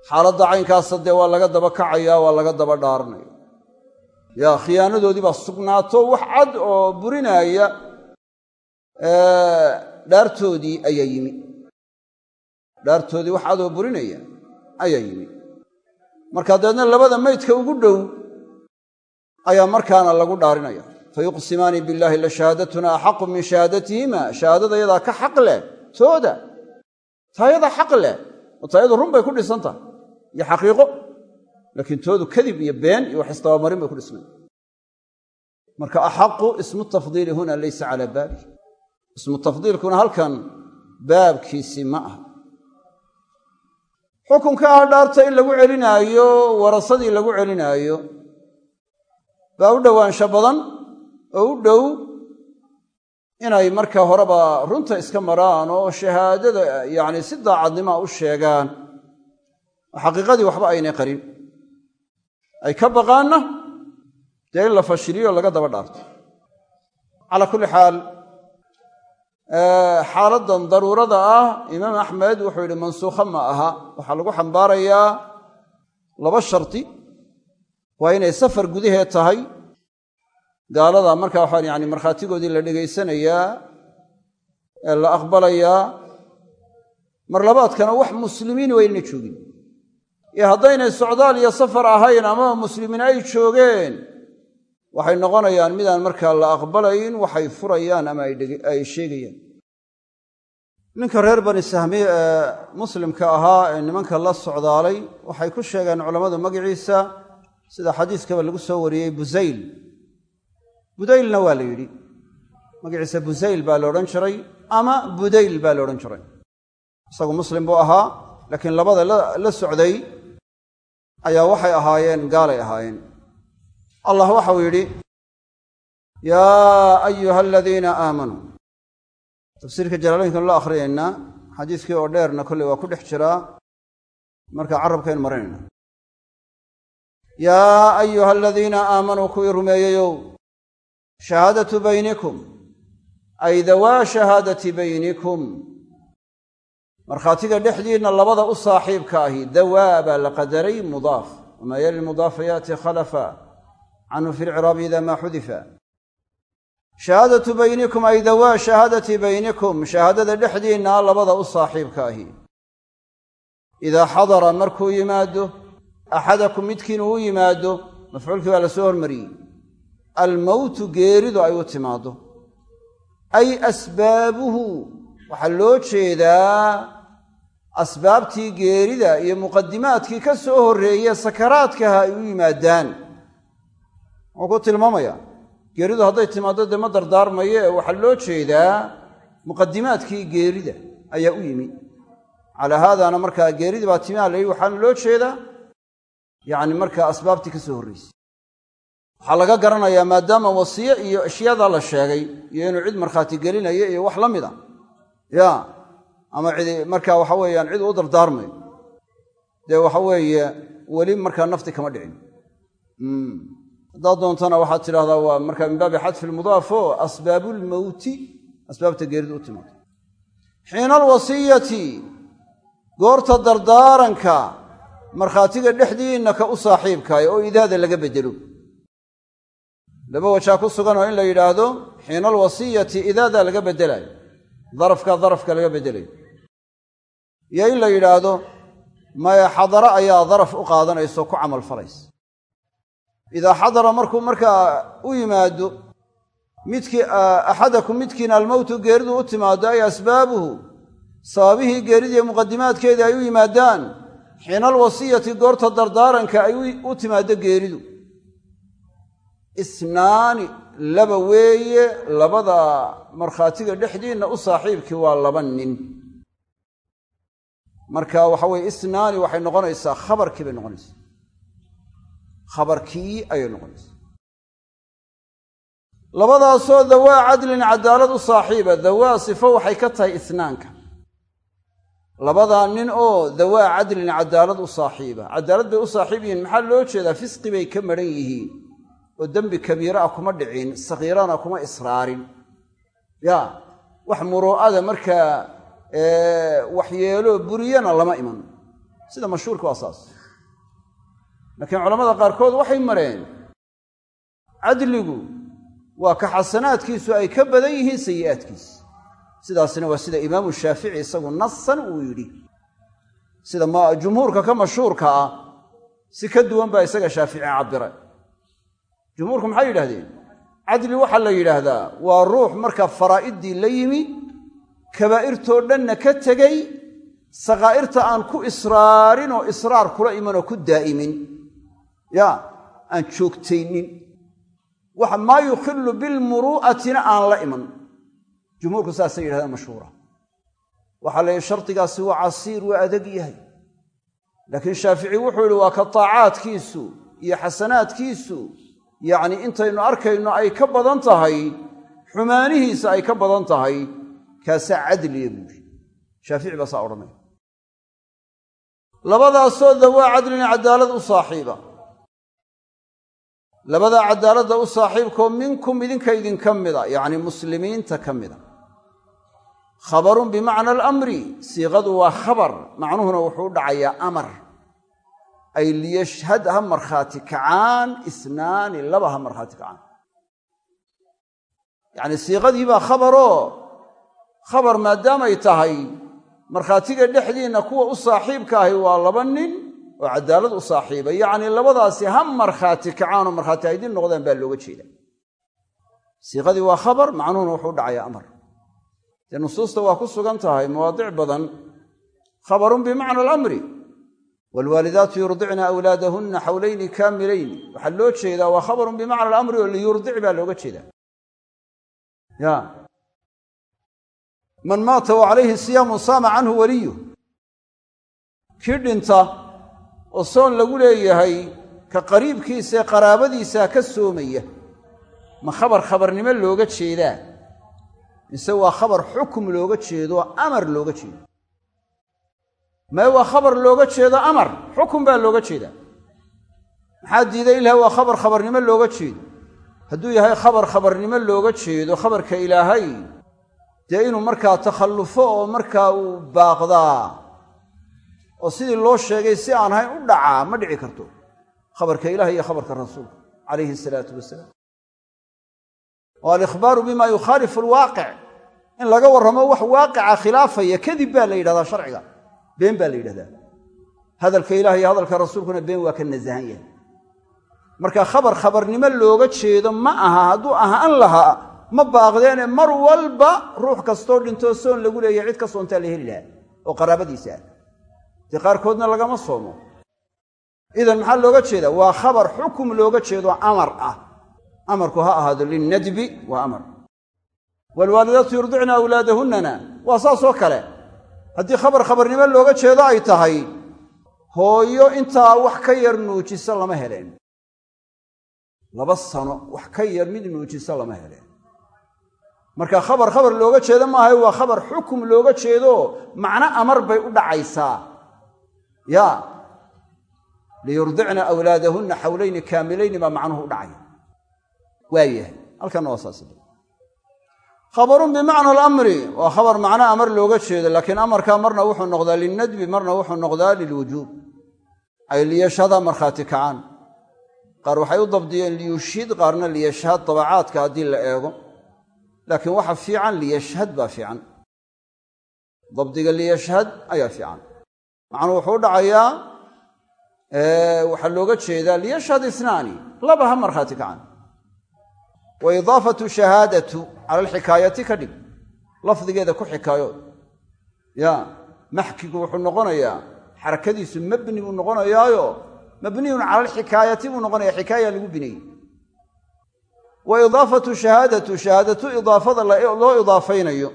Xaaladda caynkaasa dee waa laga daba kacayaa waa laga daba dhaaranaya yaa khiyaanadoodii baa sugnaato wax cad oo burinaaya dhaartoodii ayaa yimi. Dhaartoodii wax cad oo burinaya ayaa yimi. Marka dabeedna labada maydka ugu dhow ayaa markaana lagu dhaarinaya. Fayuqsimaani billaahi la shahaadatuna axaqu min shahaadatihima shahaadada yadaa ka xaq leh tooda. Taayada xaq leh oo taayadu run bay ku dhisan tahay. Iyo xaqiiqo laakiin toodu kadib iyo been iyo wax istabamarin bay ku dhisnay marka axaqu ismu tafdiili huna laysa calaa baabi ismu tafdiilkuna halkan baabkiisii ma aha. Xukunka ah dhaarta in lagu celinaayo warasadii lagu celinaayo baa u dhowaansho badan oo u dhow inay marka horeba runta iska maraan oo shahaadada yacni si daacadnimaa u sheegaan. Oo waxba aynay qarin ay ka baqaanna dee in la fashiliyo laga daba dhaarto. Calaa kulli xaal xaaladdan daruurada ah imaam axmed wuxuu yidhi mansuukha ma aha. Waxaa lagu xambaarayaa laba shardi waa inay safar gudaheed tahay. Gaalada markaa waxaan yani markhaatigoodii la dhegaysanayaa ee la aqbalayaa. Mar labaadkana wax muslimiin waynna joogin iyo haddaynay socdaal iyo safar ahayn ama muslimiin ay joogeen waxay noqonayaan midaan markaa la aqbalayn waxay furayaan ama ay sheegayaan. Ninka reer bani sahmi ee muslimka ahaa ee nimanka la socdaalay waxay ku sheegeen culammadu magaciisa sida xadiiskaba lagu soo wariyey busayl budaylna waa la yidhi. Magaciisa busayl baa la odhan jiray ama budayl baa la odhan jiray. Isagu muslim buu ahaa laakiin labada la socday ayaa waxay ahaayeen gaalay ahaayeen. Allah waxau yidhi yaa ayuha aladiina aamanuu tafsiirka jalaalooyinkan loo akhriyaynaa xadiiskii oo dheerna kolley waa ku dhex jiraa. Marka carabkayn marinayna yaa ayuha aladiina aamanuu kuwii rumeeyeyow shahaadatu baynikum. Ay dawaa shahaadati baynikum markhaatiga dhexdiinna labada u saaxiibka ahi dawaa baa la qadaray mudaaf. Wamaa yali mudaafa yaati khalafa canhu fi lciraabi ida maa xudifa. Shahaadatu baynikum ay dawaa shahaadati baynikum shahaadada dhexdiinna labada u saaxiibka ahi. Idaa xadara markuu yimaado axadakum midkiin uu yimaado mafcuulkii baa la soo hormariyey. Almowtu geeridu ay u timaaddo. Ay asbaabuhu waxaa loo jeedaa asbaabtii geerida iyo muqadimaadkii ka soo horreeye sakaraadkaha ay u yimaadaan. Wuxuu ku tilmaamayaa geeridu hadday timaaddo dee ma dardaarmayo ee waxaa loo jeedaa muqadimaadkii geerida ayaa u yimi. Calaa haadaana markaa geeridii baa timiha la waxaana loo jeedaa yacni markaa asbaabtii ka soo horraysay waxaa laga garanayaa maadaama wasiye iyo ashyaada la sheegay iyo inuu cid markhaati gelinayo iyo wax la mid a ya ama cidi markaa waxa weeyaan cid u dardaarmayo dee waxa weeye weli markaa nafti kama dhicin. Haddaad doontana waxaad tidhahdaa waa markaa min baabi xadfi lmudaafo asbaabulmowti asbaabta geeridu u timaado xiina alwasiyati goorta dardaaranka markhaatiga dhexdiinna ka u saaxiibkaaya oo idaada laga beddelo laba wajaa ku sugan oo in la yidhaahdo xiina alwasiyati idaadaa laga beddelayo darafka darafka laga beddelayo iyo in la yidhaahdo maya xadara ayaa daraf u qaadanaysa oo ku camal falaysa idaa xadara markuu markaa u yimaado midkii axadakum midkiina almowtu geeridu u timaado ay asbaabuhu sababihii geeridiiyo muqadimaadkeedii ay u yimaadaan xiina alwasiyati goorta dardaaranka ay u timaaddo geeridu. Isnaani laba weeye labada markhaatiga dhexdiinna u saaxiibkii waa laba nin. Marka waxa weye isnaani waxay noqonaysaa khabarkii bay noqonaysaa. Khabarkii ayay noqonaysaa. Labadaasoo dawaa cadlin cadaalad u saaxiiba dawaa sifo waxay ka tahay isnaanka. Labadaa nin oo dawaa cadlin cadaalad u saaxiiba. Cadaalad bay u saaxiib yihiin. Maxaa loo jeedaa? Fisqi bay ka maran yihiin. Oo dembi kabiira ah kuma dhicin sakiirana kuma israarin ya wax muruu'ada markaa waxyeelo buriyana lama iman. Sida mashhuurka waa saas. Laakiin culamada qaarkood waxay mareen cadligu waa ka xasanaadkiisu ay ka badan yihiin sayi'aadkiisa. Sidaasna waa sida imaamu shaafici isagu nasan uu yidhi. Sida jumhuurka ka mashhuurka ah si ka duwan baa isaga shaafici cabira jumhuurku maxay yidhahdeen cadli waxaa la yidhaahdaa waa ruux marka faraa'iddii la yimi kabaa'irtoo dhanna ka tegey sakaa'irta aan ku israarin oo israar kula iman oo ku daa'imin. Ya aan joogtaynin. Waxa maa yukhillu bilmuruu'atina aan la iman. Jumhuurku saasay yidhahdaan mashhuura. Waxaa la yidhi shardigaasi waa casiir waa adag yahay. Laakiin shaafici wuxuu yidhi waa ka taacaadkiisu iyo xasanaadkiisu yacni intaynu arkayno ay ka badan tahay xumaanihiisa ay ka badan tahay kaasaa cadliya buuri shaafici baa saa odhanaya. Labadaasoo dawaa cadlin cadaalad u saaxiiba. Labadaa cadaaladda u saaxiibkoo minkum idinka idinka mida yacni muslimiinta ka mida. Khabarun bimacna alamri siiqadu waa khabar macnuhuna wuxuu dhacayaa amar ay liyashhad ha markhaati kacaan isnaani laba ha markhaati kacaan. Yacni siiqadii baa khabaroo khabar maadaamay tahay markhaatiga dhexdiinna kuwa u saaxiibka ahi waa laba nin oo cadaalad u saaxiiba yacnii labadaasi ha markhaati kacaanoo markhaati aydin noqdaan baa looga jeeda. Siiqadii waa khabar macnuhuna wuxuu dhacayaa amar. Dee nusuusta waa ku sugan tahay mawaadic badan. Khabarun bimacna alamri waalwaalidaatu yurdicna awlaadahunna xawlayni kaamilayni waxaa loo jeedaa waa khabarun bimacna alamri oo liyurdic baa looga jeedaa ya man maata wa calayhi siyaamun saama canhu waliyuh kii dhinta oo soon lagu leeyahay ka qariibkiisa ee qaraabadiisaa ka soomaya ma khabar khabarnimo looga jeedaa mise waa khabar xukum looga jeedo amar looga jeedo mae waa khabar looga jeedo amar? Xukum baa looga jeedaa. Maxaa diiday ilahay waa khabar khabarnimo looga jeedo? Hadduu yahay khabar khabarnimo looga jeedo khabarka ilaahay dee inuu markaa takhallufo oo markaa uu baaqdaa oo sidii loo sheegay si aan ahayn u dhacaa ma dhici karto. Khabarka ilaah iyo khabarka rasuulka calayhi salaatu wasalaam. Oo alikhbaaru bima yukhaalifu alwaaqic in laga warramo wax waaqica khilaafaya kadib baa la yidhahdaa sharciga been baa la yidhahdaa. Hadalka ilaah iyo hadalka rasuulkuna been waa ka nasahan yahay. Marka khabar khabarnimo looga jeedo ma aha hadduu ahaan lahaa ma baaqdeene mar walba ruux kastoo dhintoo soon lagu leeyahay cid ka soontaa la heli lahaa oo qaraabadiisa ah. Dee qaarkoodna lagama soomo. Idan maxaa looga jeedaa? Waa khabar xukum looga jeedo amar ah. Amarku ha ahaado linnadbi waa amar. Waalwaalidaatu yurdicna awlaadahunnana waa saasoo kale haddii khabar khabarnimo looga jeedo ay tahay hooyo intaa wax ka yar nuujisa lama heleen. Laba sano wax ka yar mid nuujisa lama heleen. Marka khabar khabar looga jeedo maaha waa khabar xukum looga jeedo macno amar bay u dhacaysaa. Ya liyurdicna awlaadahunna xawlayni kaamilayni baa macnuhu u dhacaya. Waayahay halkanna waa saas khabarun bimacna alamri waa khabar macno amar looga jeedo laakiin amarkaa marna wuxuu noqdaa lilnadbi marna wuxuu noqdaa lilwujuub. Ay liyashhada markhaati kacaan. Qaar waxay u dabdiyeen liyushhid qaarna liyashhad dabacaadka haddii la eego. Laakiin waxa fiican liyashhad baa fiican. Dabdiga liyashhad ayaa fiican. Macnuu wuxuu dhacayaa waxaa looga jeedaa liyashhad isnaani. Laba ha markhaati wa idaafatu shahaadatu cala alxikaayati ka dhig lafdigeeda ku xikaayood ya maxkigu wuxuu noqonayaa xarakadiisu mabni buu noqonayaayo mabniyun cala alxikaayati buu noqonaya xikaaya lagu binayey wa idaafatu shahaadatu shahaadatu idaafada loo idaafaynayo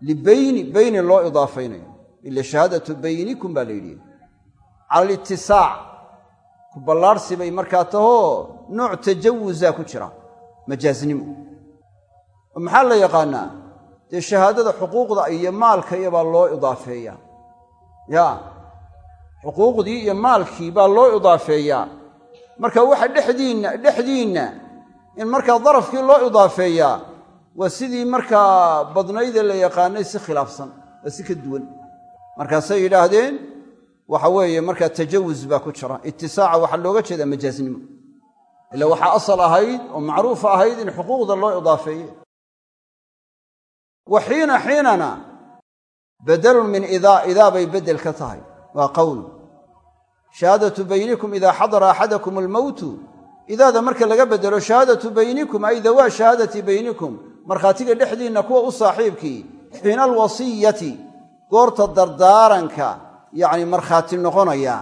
libeyni beyni loo idaafaynayo ila shahaadatu beynikum baa la yidhi cala alitisaac ku ballaarsi bay markaa tahoo nooc tajawusaa ku jira majaaznimo oo maxaa la yaqaanaa? Dee shahaadada xuquuqda iyo maalka iyo baa loo idaafeeyaa. Ya xuquuqdii iyo maalkii baa loo idaafeeyaa. Marka waxa dhexdiinna dhexdiinna in markaa darafkii loo idaafeeyaa waa sidii markaa badnaydee la yaqaanay si khilaafsan waa si ka duwan. Markaasay yidhaahdeen waxa weeye markaa tajawuz baa ku jira. Itisaaca waxaa looga jeedaa majaaznimo ila waxaa asal ahayd oo macruufa ahayd in xuquuqda loo idaafeeye wa xiina xiinana badalun min idaa idaa bay beddel ka tahay. Waa qowl. Shahaadatu baynikum idaa xadara axadakum almowtu idaada marka laga beddelo shahaadatu baynikum ay dawaa shahaadati baynikum. Markhaatiga dhexdiinna kuwa u saaxiibkii xiina alwasiyati goorta dardaaranka yacni markhaati noqonaya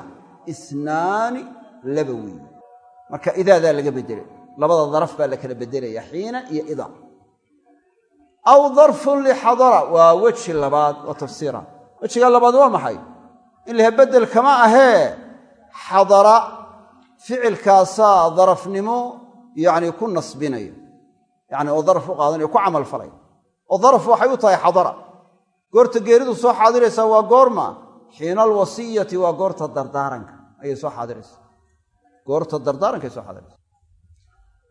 isnaani laba weyn. Marka idaadaa laga beddelay labada daraf baa la kala beddelaya xiina iyo ida. Aw darfun lixadara waa weji labaad waa tafsiira. Wejiga labaad waa maxay? In laha beddel kama ahee xadara ficilkaasaa darafnimo yacni ku nasbinaya yacni oo daraf u qaadanayo ku camal falay. Oo daraf waxay u tahay xadara. Goorta geeridu soo xaadiraysaa waa goorma xiina alwasiyati waa goorta dardaaranka. Ayay soo xaadiraysaa goorta dardaarankaay soo xaadiraysa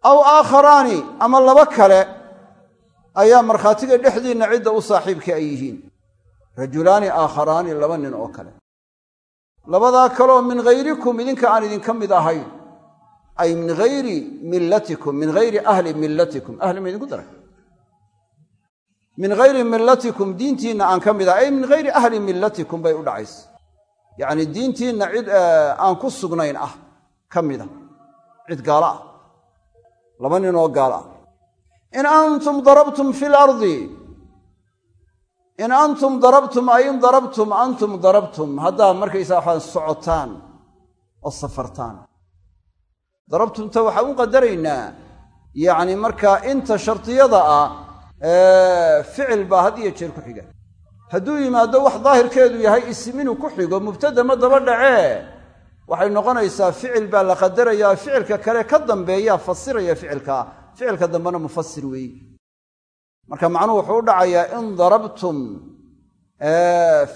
aw aakharaani ama laba kale ayaa markhaatiga dhexdiinna cidda u saaxiibka ay yihiin. Rajulaani aakharaani laba nin oo kale. Labadaa kaleoo min hayrikum idinka aan idinka mid ahayn. Ay min hayri millatikum min hayri ahli millatikum. Ahli ma idinku daray min hayri millatikum diintiinna aan ka mid ahay ay min hayri ahli millatikum bay u dhacaysa. Yacnii diintiinna cid aan ku sugnayn ah ka mida cid gaalo ah. Laba nin oo gaalo ah. In antum darabtum fi lardi in antum darabtum ay in darabtum antum darabtum. Haddaad markaysaa waxaa socotaan oo safartaan. Darabtumta waxaan u qadaraynaa. Yacni markaa inta shardiyada ah ficil baa had iyo jeer ku xiga. Hadduu yimaado wax daahirkeedu yahay isim inuu ku xigo mubtada ma daba dhacee waxay noqonaysaa ficil baa la qadarayaa ficilka kale ka dambeeyaa fasiraya ficilkaa ficilka dambena mufasir weeye marka macnuhu wuxuu u dhacayaa in darabtum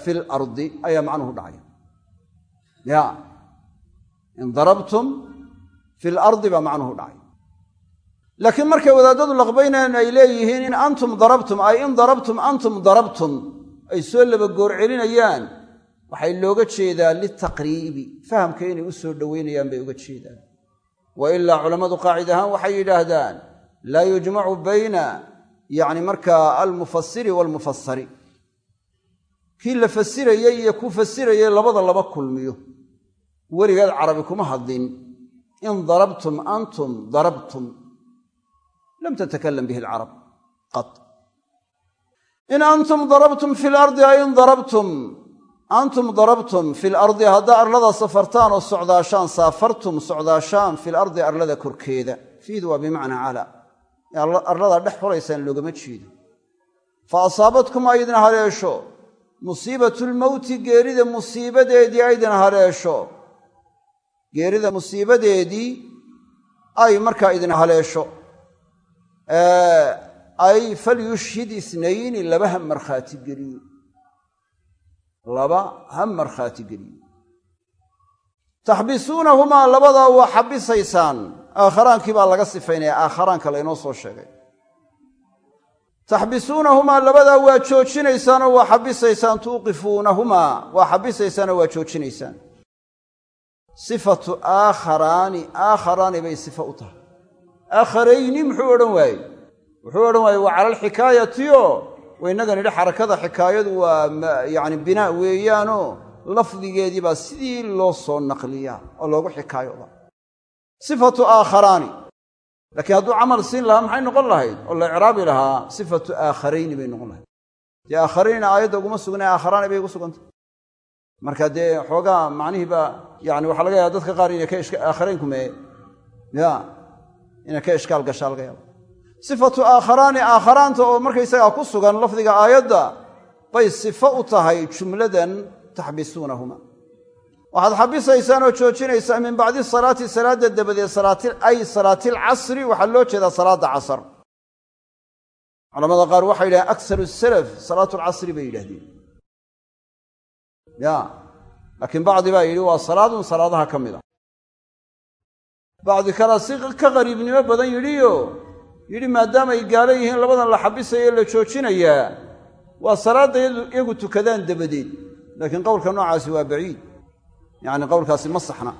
fi lardi ayaa macnuhu dhacaya. Ya in darabtum fi lardi baa macnuhu dhacay laakiin markay wadaadadu laqbaynayaan ay leeyihiin in antum darabtum ay in darabtum antum darabtum ay soo laba goor celinayaan waxay looga jeedaa litaqriibi fahamka inay u soo dhoweynayaan bay uga jeedaan. Wa ilaa culammadu qaacid ahaan waxay yidhaahdaan laa yujmacu bayna yacni markaa almufasiri waalmufasari kii la fasirayey iyo ku fasirayey labada laba kulmiyo. Weligeed carabi kuma hadlin in darabtum antum darabtum lam tatakalam bihi alcarab qad in antum darabtum fi lardi ay in darabtum antum darabtum fi lardi haddaa arlada safartaan oo socdaashaan saafartum socdaashaan fi lardi arlada korkeeda fiidu waa bimacnaa cala arladaa dhex xulaysaan loogama jeedo fa asaabadkum aydin haleesho musiibatulmowti geerida musiibadeedii aydin haleesho geerida musiibadeedii ay markaa idin haleesho ay falyushhid isnayni laba ha markhaati geliyo laba ha markhaati geliyo taxbisuunahumaa labadaa waa xabisaysaan. Aakhiraankii baa laga sifaynaya aakharaanka laynoo soo sheegay. Taxbisuunahumaa labadaa waa joojinaysaanoo waa xabisaysaan tuuqifuunahumaa waa xabisaysaanoo waa joojinaysaan. Sifatu aakharaani aakharaani bay sifa u tahay aakharayni muxuu odhan waayey. Wuxuu odhan waayey waa cala alxikaayatiyo waynaga nidhi xarakada xikaayadu waa yani binaa weeyaanoo lafdigeedii baa sidii loo soo naqliyaa oo loogu xikaayooda sifatu aakharaani laakiin hadduu camal siin lahaa maxay noqon lahayd? Oo la icraabi lahaa sifatu aakharayni bay noqon lahayd. Dee aakharayna aayadda uguma sugnay aakharaani bay ugu sugantay. Marka dee xoogaa macnihii baa yani waxaa laga yaaba dadka qaar inay ka aakharayn kumeeye ya inay ka ishkaal gashaa laga yaaba sifatu aakharaani aakharaanta oo markaysagaa ku sugan lafdiga aayadda bay sifo u tahay jumladan taxbisuunahuma. Waxaad xabisaysaan oo joojinaysaan min bacdi salaati salaadda dabadeed ay salaatilcasri waxaa loo jeedaa salaadda casar. Culamada qaar waxay yidhahdeen aksaru salaf salaatulcasri bay yidhahdeen ya laakiin bacdi baa yidhi waa salaadun salaadaha ka mid a bacdi kalea si ka qariibnimo badan yidhiyo. Yidhi maadaama ay gaalo yihiin labadan la xabisayo la joojinayaa waa salaadda iyagu tukadaan dabadeed. Laakiin qowlka noocaasi waa baciid. Yacni qowlkaasi ma saxna.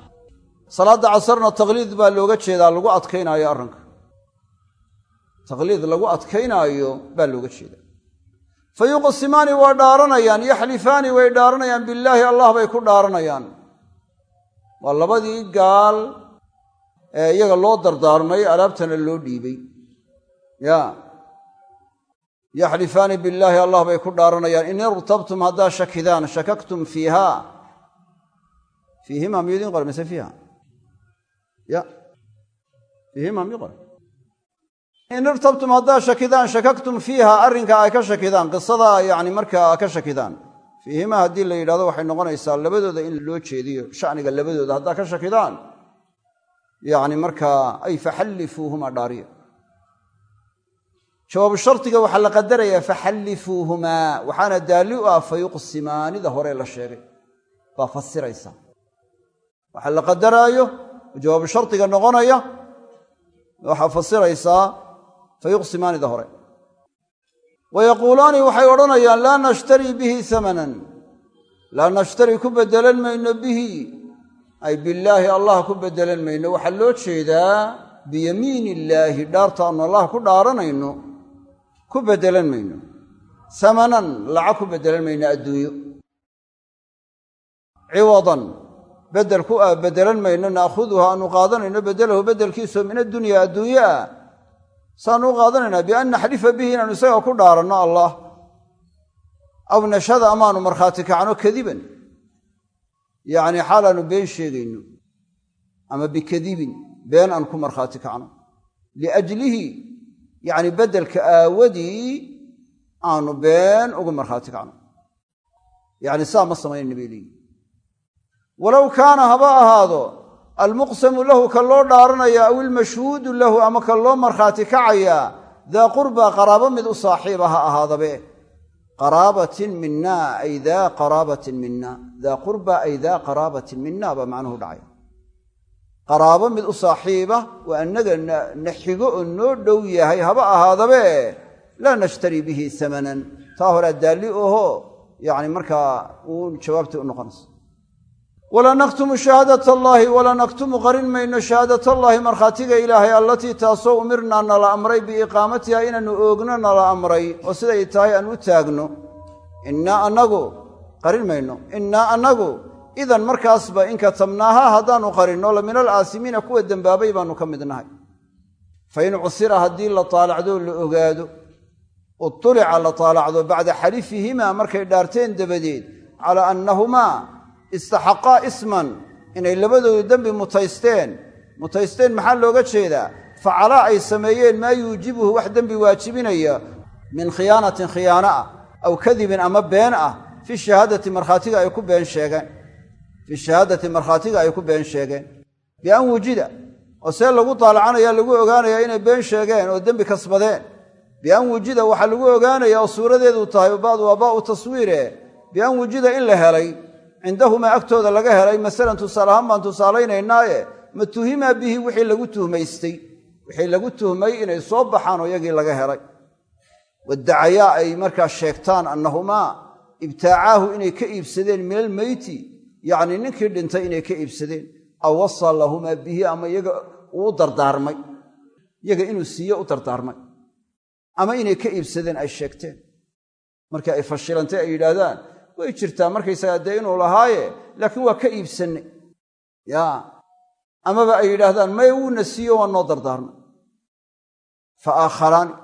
Salaadda casarna taqliid baa looga jeedaa lagu adkaynaayo arrinka taqliid lagu adkaynaayo baa looga jeedaa. Fa yuqsimaani waa dhaaranayaan yaxlifaani way dhaaranayaan billaahi allah bay ku dhaaranayaan. Waa labadii gaal iyaga loo dardaarmay alaabtana loo dhiibay. Ya. Yaxlifaani billaahi allah bay ku dhaaranayaan. In irtabtum haddaa shakidaan shakaktum fiiha. Fiihima miyuu idin qora mise fiiha ya. Fiihima miyuu qora in irtabtum haddaa shakidaan shakaktum fiiha arrinka ay ka shakidaan qisada yani markaa ka shakidaan. Fiihima haddii la yidhahdo waxay noqonaysaa labadooda in loo jeediyo shaniga labadooda haddaa ka shakidaan yani markaa ay faxallifuuhuma dhaariya jawaabu shardiga waxaa la qadarayaa faxallifuuhumaa waxaana daalli u ah fayuqsimaanida hore la sheegay. Baa fasiraysa. Waxaa la qadaraayo jawaabu shardiga noqonaya waxaa fasiraysaa fayuqsimaanida hore. Wa yaquulaani waxay odhanayaan laa nashtarii bihi amanan laa nashtari ku bedelan mayno bihi ay billaahi allah ku bedelan mayno. Waxaa loo jeedaa biyamiin illaahi dhaartaannu allah ku dhaaranayno ku bedelan mayno. Samanan lacag ku bedelan mayno adduunyo. Ciwadan bedel ku ah bedelan mayno. Naakhuduhu aanu qaadanayno bedelahu bedelkiisoo min addunya adduunye ah saanu u qaadanaynaa bian naxlifa bihi inaanu isaga ku dhaaranno allah. Aw nashhada amaanu markhaati kacno kadiban yacni xaalaanu been sheegayno ama bikadibin been aan ku markhaati kacno. Liajlihi yacni beddelka aawadii aanu been ugu markhaati kacno. Yacni saa ma samaynayna bay walow kaana haba ahaado almuqsamu lahu ka loo dhaaranaya aw ilmashhuudu lahu ama ka loo markhaati kacayaa daa qurbaa qaraabo mid u saaxiiba ha ahaadabe qaraabatin mina ay daa qaraabatin mina daa qurbaa ay daa qaraabatin mina baa macnuhu dhacay. Qaraabo mid u saaxiiba oo annaga na xigo oo noo dhow yahay haba ahaadabe laa nashtarii bihi amanan taa horaa daalli oho yacni markaa uu jawaabtii u noqonaysa walaa naktumu shahaadat allaahi walaa naktumu qarin mayno shahaadat allaahi markhaatiga ilaahay allatii taasoo umirnaa nala amray biiqaamatiha inaannu oogno nala amray oo siday tahay aan u taagno innaa annagu qarin mayno innaa annagu idan markaasba in katabnaaha haddaannu qarinno la min alaasimiina kuwa dembaabay baannu ka mid nahay fa in cusira haddii la taalacdoo la ogaado utulica la taalacdo bacda xalifihimaa markay dhaarteen dabadeed calaa annahumaa istaxaqaa isman inay labadoodu dembi mutaysteen. Mutaysteen maxaa looga jeedaa? Facalaa ay sameeyeen maa yuujibuhu wax dembi waajibinaya min khiyaanatin khiyaano ah aw kadibin ama been ah fi shahaadati markhaatiga ay ku been sheegeen. Fi shahaadati markhaatiga ay ku been sheegeen. Bian wujida oo see lagu daalacanaya lagu ogaanayaa inay been sheegeen oo dembi kasbadeen. Bian wujida waxaa lagu ogaanaya oo suuradeedu tahay badu waa baau taswiire bian wujida in la helay cindahumaa agtooda laga helay masalan tusaale ahaan baan tusaalaynaynaaye ma tuhimaa bihi wixii lagu tuhmaystay. Wixii lagu tuhmay inay soo baxaan iyagii laga helay. Waddacayaa ay markaa sheegtaan annahumaa ibtaacaahu inay ka iibsadeen min almeyti yacnii ninkii dhintay inay ka iibsadeen. Aw wasaa lahumaa bihi ama iyaga uu dardaarmay. Iyaga inuu siiye u dardaarmay. Ama inay ka iibsadeen ay sheegteen. Markii ay fashilantay ay yidhaahdaan way jirtaa markaysagaa dee inuu lahaaye laakiin waa ka iibsannay ya amaba ay yidhaahdaan maya wuuna siiyo waa noo dardaarmay fa aakharaani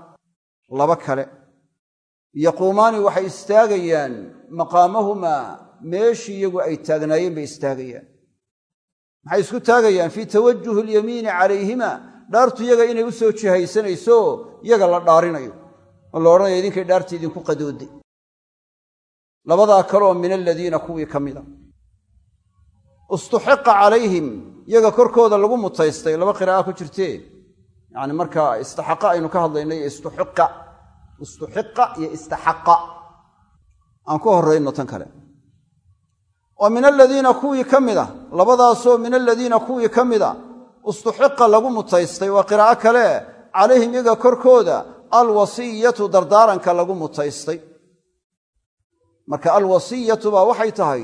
laba kale. Yaquumaani waxay istaagayaan maqaamahumaa meeshii iyagu ay taagnaayeen bay istaagayaan. Maxay isku taagayaan? Fii tawajuhi alyamiini calayhima dhaartu iyaga inay u soo jihaysanayso iyaga la dhaarinayo. Oo la odhanayo idinkay dhaartii idinku qadooday labadaa kaleoo min aladiina kuwii ka mida. Istuxiqa calayhim iyaga korkooda lagu mutaystay laba qiraa'a ku jirtee. Yacni markaa istaxaqa aynu ka hadlaynay istuxiqa. Istuxiqa iyo istaxaqa. Aan ku horrayno tan kale. Oo min aladiina kuwii ka mida labadaasoo min aladiina kuwii ka mida istuxiqa lagu mutaystay waa qiraa'o kale. Calayhim iyaga korkooda alwasiyatu dardaaranka lagu mutaystay marka alwasiyatu baa waxay tahay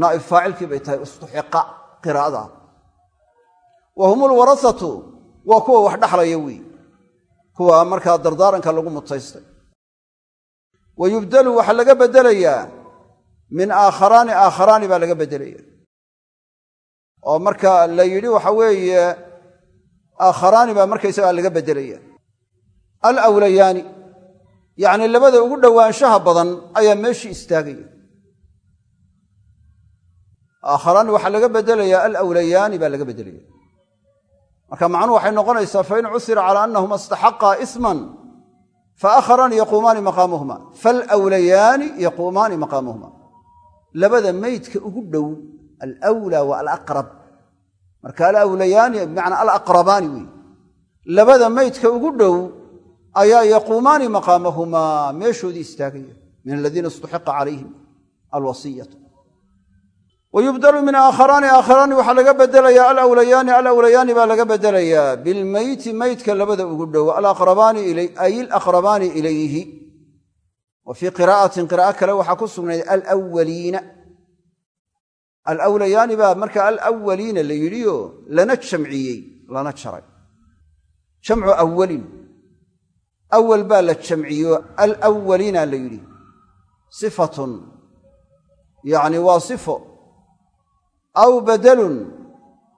naa'ib faacilkii bay tahay istuxiqa qiraa'ada wa hum alwarasatu waa kuwa wax dhexlaya weeye kuwa markaa dardaaranka lagu mutaystay. Wa yubdalu waxaa laga beddelayaa min aakharaani aakharaani baa laga beddelaya oo marka la yidhi waxa weeye aakharaani baa markaysagaa laga beddelaya alawlayaani yacni labada ugu dhowaanshaha badan ayaa meeshii istaagaya aakharaani waxaa laga beddelayaa alawlayaani baa laga beddelaya marka macnuhu waxay noqonaysaa fain cusira calaa annahuma istaxaqaa isman faaakharaani yaquumaani maqaamahuma falwlayaani yaquumaani maqaamahuma labada meydka ugu dhow alwlaa wa alaqrab. Marka alawlayaani bimacnaa alaqrabaani wey labada meydka ugu dhow ayaa yaquumaani maqaamahumaa meeshoodii istaagaya. Min aladiina istuxiqa calayhim alwasiyatu wa yubdalu min aakharaani aakharaani waxaa laga bedelayaa alawlayaani alawlayaani baa laga bedelayaa. Bilmeyti meydka labada ugu dhow ay ilaqrabaani ilayhi. Wa fii qiraa'atin qiraa'o kale waxaa ku sugnayd alwaliina alawlayaani baa marka alawaliina la yidhiyo lana jamciyey lana jaray. Jamcu awalin awal baa la jamciyo alawaliina la yidhi sifatun yacni waa sifo aw badalun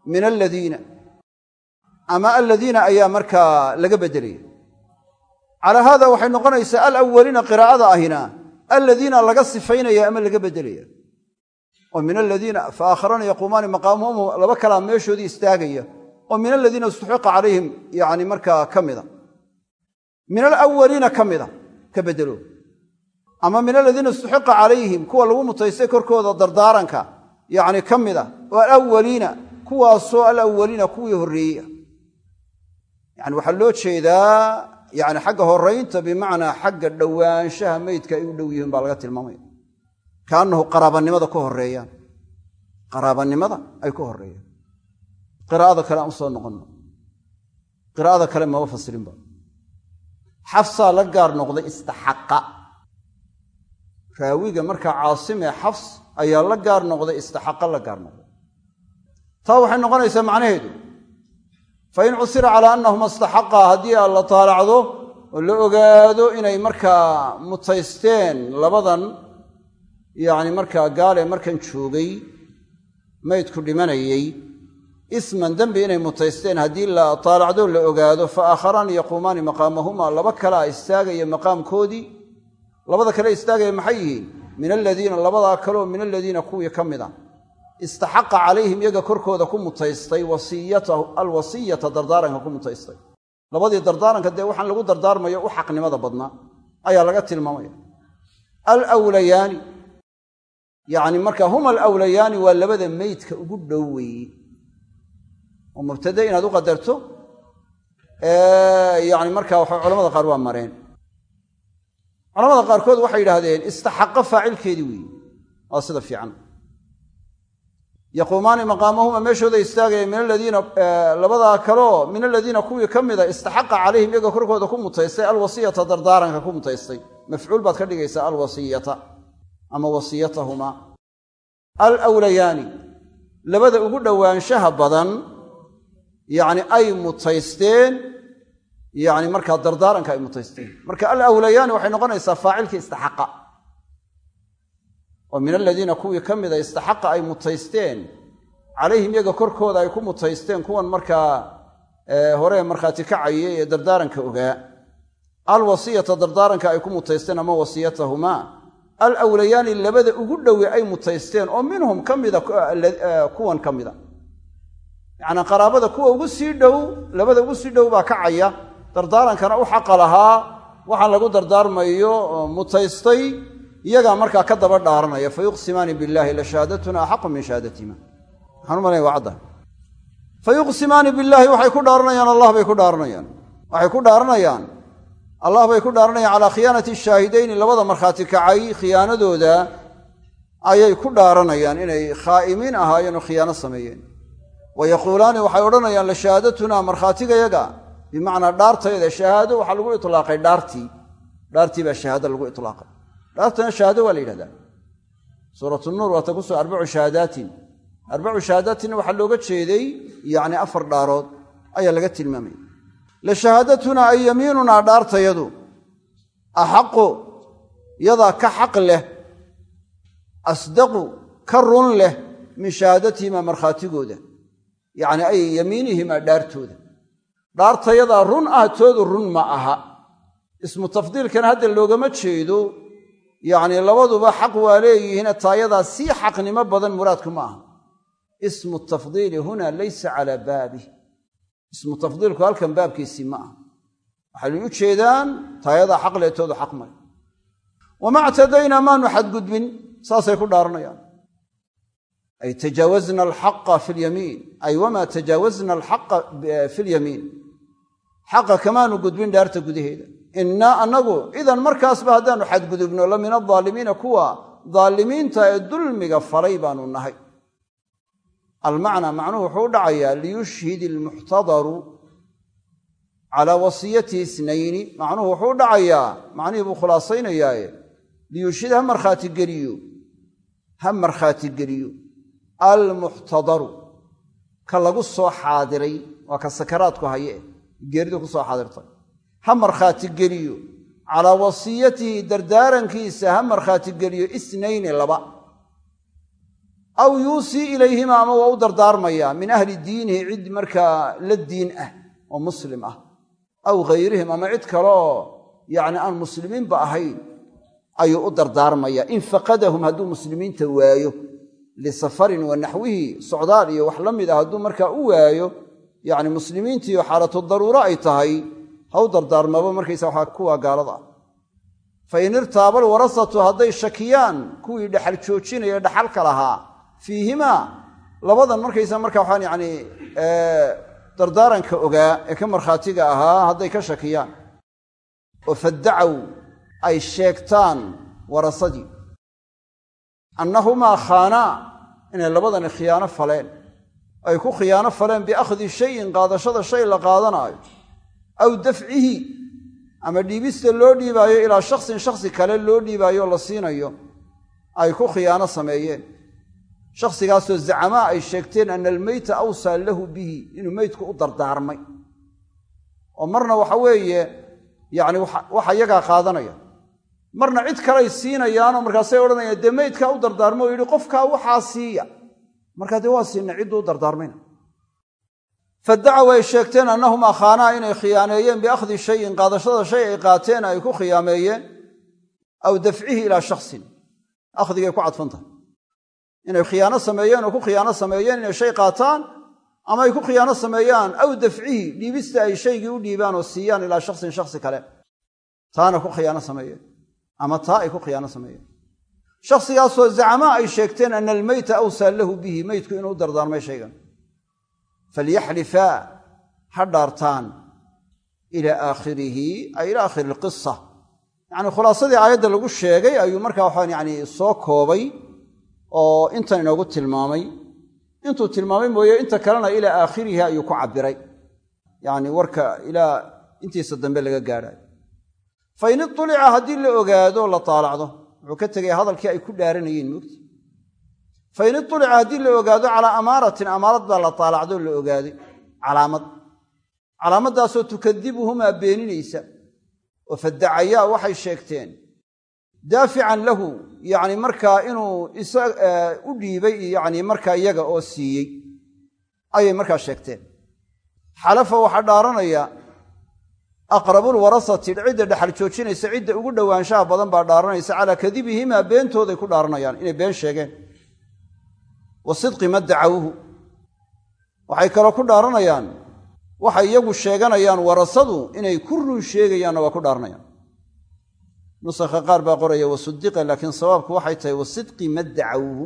min aladiina ama aladiina ayaa markaa laga beddelaya calaa haada waxay noqonaysaa alawaliina qiraa'ada ahina aladiina laga sifaynaya ama laga beddelaya oo min aladiina fa aakharana yaquumaani maqaamahum laba kalaa meeshoodii istaagaya oo min aladiina istuxiqa calayhim yani markaa ka mida min alawaliina ka mida ka beddelo ama min aladiina istuxiqa calayhim kuwa lagu mutaystay korkooda dardaaranka yacni ka mida oo alawaliina kuwaasoo alawaliina kuwii horreeyey yani waxaa loo jeedaa yani xagga horaynta bimacnaa xagga dhowaanshaha meydka ay u dhow yihiin baa laga tilmaamaya. Kaannahu qaraabanimada ka horeeyaan qaraabanimada ay ka horeeyaan qiraa'ada kale aan u soo noqonno. Qiraa'ada kale maba fasirinba xafsaa la gaar noqday istaxaqa. Raawiga markaa caasimee xafs ayaa la gaar noqday istaxaqa la gaar noqday. Taa waxay noqonaysaa macnaheedu. Fain cusira calaa annahuma istaxaqaa haddii aad la taalacdo oo la ogaado inay markaa mutaysteen labadan yacni markaa gaale markan joogay maydku dhimanayey isman dembi inay mutaysteen haddii la taalacdo la ogaado fa aakharaani yaquumaani maqaamahumaa laba kalea istaagaya maqaamkoodii labada kale istaagaya maxay yihiin? Min aladiina labadaa kaleoo min aladiina kuwii ka mid istaxaqa calayhim iyaga korkooda ku mutaystay alwasiyata dardaaranka ku mutaystay. Labadii dardaaranka dee waxaan lagu dardaarmayo u xaqnimada badnaa ayaa laga tilmaamaya. Alwlayaani yacni marka huma alawlayaani waa labada meydka ugu dhow weeye oo mubtade inaad u qadarto yani marka waxa culamada qaar waa mareen. Culamada qaarkood waxay yidhaahdeen istaxaqa faacilkeedii weeye waa sida fiican. Yaquumaani maqaamahuma meeshooda istaagaya min aladiina labadaa kaleo min aladiina kuwii ka mida istaxaqa calayhim iyaga korkooda ku mutaystay alwasiyata dardaaranka ku mutaystay. Mafcuul baad ka dhigaysaa alwasiyata ama wasiyatahumaa alwlayaani labada ugu dhowaanshaha badan yacni ay mutaysteen yacni markaa dardaaranka ay mutaysteen. Marka alawlayaani waxay noqonaysaa faacilkii istaxaqa. Oo min aladiina kuwii ka mida istaxaqa ay mutaysteen. Calayhim yaga korkooda ay ku mutaysteen kuwan markaa hore markhaati kacayay ee dardaaranka ogaa alwasiyata dardaaranka ay ku mutaysteen ama wasiyatahumaa alawlayaani labada ugu dhowe ay mutaysteen oo minhum ka mida kuwan ka mida yacnii qaraabada kuwa ugu sii dhow labada ugu sii dhow baa kacaya. Dardaarankana u xaqa lahaa waxaan lagu dardaarmayo mutaystay iyagaa markaa ka daba dhaaranaya. Fa yuqsimaani billahi la axaqu min shahaadatima. Waxaan u malaya waa cadda fa billaahi waxay ku dhaaranayaan allah bay ku dhaaranayaan. Waxay ku dhaaranayaan. Allah bay ku dhaaranayaan calaa khiyaanati shaahidayni. Labada markhaati kacay khiyaanadooda ayay ku dhaaranayaan inay khaa'imiin ahaayeen oo khiyaano sameeyeen wa yaquulaani waxay odhanayaan la shahaadatunaa markhaatigayaga bimacnaa dhaartayda shahaado waxaa lagu itlaaqay dhaartii dhaartii baa shahaado lagu itlaaqay dhaartana shahaado waa la yidhahdaa suuratu nuur waata ku soo arbacu shahaadaatin arbacu shahaadaatinna waxaa looga jeeday yacni afar dhaarood ayaa laga tilmaamaya la shahaadatunaa ay yamiinunaa dhaartayadu axaqu yadaa ka xaq leh asdaqu ka run leh min shahaadatihimaa markhaatigooda yacni ay yamiinihimaa dhaartooda. Dhaartayadaa run ah toodu run ma aha. Ismu tafdiilkana hadda loogama jeedo. Yacnii labaduba xaq waa leeyihiine taayadaa sii xaqnimo badan muraadku ma aha. Ismu tafdiili huna laysa calaa baabih ismu tafdiilku halkan baabkiisii ma aha. Waxay u jeedaan taayadaa xaq leetoodu xaq male wama ctadaynaa maanu xadgudbin saasay ku dhaaranayaan ay tajaawazna alxaqa fi lyamiin ay wamaa tajaawazna alxaqa fi lyamiin xaqa kamaanu gudbin dhaarta gudaheeda innaa annagu idan markaasba haddaanu xadgudubno la min aldaalimiina kuwa daalimiinta ee dulmiga falay baanu nahay almacnaa macnuhu wuxuu u dhacayaa liyushhid ilmuxtadaru calaa wasiyatihi isnayni macnuhu wuxuu u dhacayaa macnihii buu khulaasaynayaaye liyushhid ha markhaatigeliyo ha markhaatigeliyo almuxtadaru. Ka lagu soo xaadiray waa ka sakaraadku haye geeridu ku soo xaadirtay ha markhaatigeliyo calaa wasiyatihi dardaarankiisa ha markhaatigeliyo isnayni laba. Aw yuusii ilayhima ama waa u dardaarmayaa min ahli diinihi cid markaa la diin ah oo muslim ah. Aw ghayrihim ama cid kale oo yacni aan muslimiinba ahayn ayuu u dardaarmayaa in faqadahum hadduu muslimiinta waayo lisafarin wa naxwihi socdaal iyo wax la mid ah hadduu markaa u waayo yacni muslimiintiiyo xaalatu daruuro ay tahay ha u dardaarmaba markaysa waxaa kuwa gaalada ah. Fa in irtaabal warasatu hadday shakiyaan kuwii dhexal joojinaya dhaxalka lahaa fiihimaa labadan markaysa marka waxaan yacni dardaaranka ogaa ee ka markhaatiga ahaa hadday ka shakiyaan. Oo faddacow ay sheegtaan warasadii. Annahumaa khaanaa inay labadani khiyaano faleen. Ay ku khiyaano faleen biakhdi shayin qaadashada shay la qaadanaayo aw dafcihi ama dhiibista loo dhiibaayo ilaa shaksin shaksi kale loo dhiibaayo la siinayo ay ku khiyaano sameeyeen. Shakhsigaasoo zacamaa ay sheegteen ana almeyta awsaa lahu bihi inuu meydku u dardaarmay. Oo marna waxa weeye yacni waxa iyagaa qaadanaya marna cid kaley siinayaanoo markaasay odhanayaan dee meydkaa u dardaarmo? Oo yidhi qofkaa waxaa siiya. Markaa dee waa siina cidduu u dardaarmayna. Fadacaw ay sheegteen annahumaa khaanaa inay khiyaaneeyeen biakhdi shayin qaadashada shay ay qaateen ay ku khiyaameeyeen aw dafcihi ilaa shaksin akhdigay ku cadfan tahay inay khiyaano sameeyeen oo ku khiyaano sameeyeen inay shay qaataan ama ay ku khiyaano sameeyaan aw dafcihi dhiibista ay shaygii u dhiibaan oo siiyaan ilaa shaksin shaksi kale. Taana ku khiyaano sameeyeen ama taa ay ku khiyaano sameeyeen shakhsigaasoo zacamaa ay sheegteen ana almeyta awsaa lahu bihi meydku inuu dardaarmay shaygan. Falyaxlifaa ha dhaartaan ilaa aakhirihi ay ilaa aakhiri alqisa yacni khulaasadii aayadda lagu sheegay ayuu markaa waxaan yani soo koobay oo intan inoogu tilmaamay. Intuu tilmaamay mooye inta kalena ilaa aakhirihi ayuu ku cabbiray. Yacni warka ilaa intiisa dambe laga gaadhayo fa in iulica haddii la ogaado la taalacdo. Wuxuu ka tegay hadalkii ay ku dhaaranayeen moogti fain iulica haddii la ogaado calaa amaaratin amaarad baa la taalacdoo la ogaaday calaamad. Calaamaddaasoo tukadibuhumaa beeninaysa. Oo fadacayaa waxay sheegteen. Daafican lahu yacni markaa inuu u dhiibay yani markaa iyaga oo siiyey. Ayay markaa sheegteen. Xalafa waxaa dhaaranaya aqrabulwarasati cidda dhexal joojinaysa cidda ugu dhowaanshaha badan baa dhaaranaysa calaa kadibihimaa beentooday ku dhaaranayaan inay been sheegeen. Wa sidqi ma dacawuhu. Waxay kaloo ku dhaaranayaan waxay iyagu sheeganayaan warasadu inay ku run sheegayaanna waa ku dhaaranayaan. Nusakha qaar baa qoraya wasudiqa laakiin sawaabku waxay tahay wasidqi ma dacawuhu.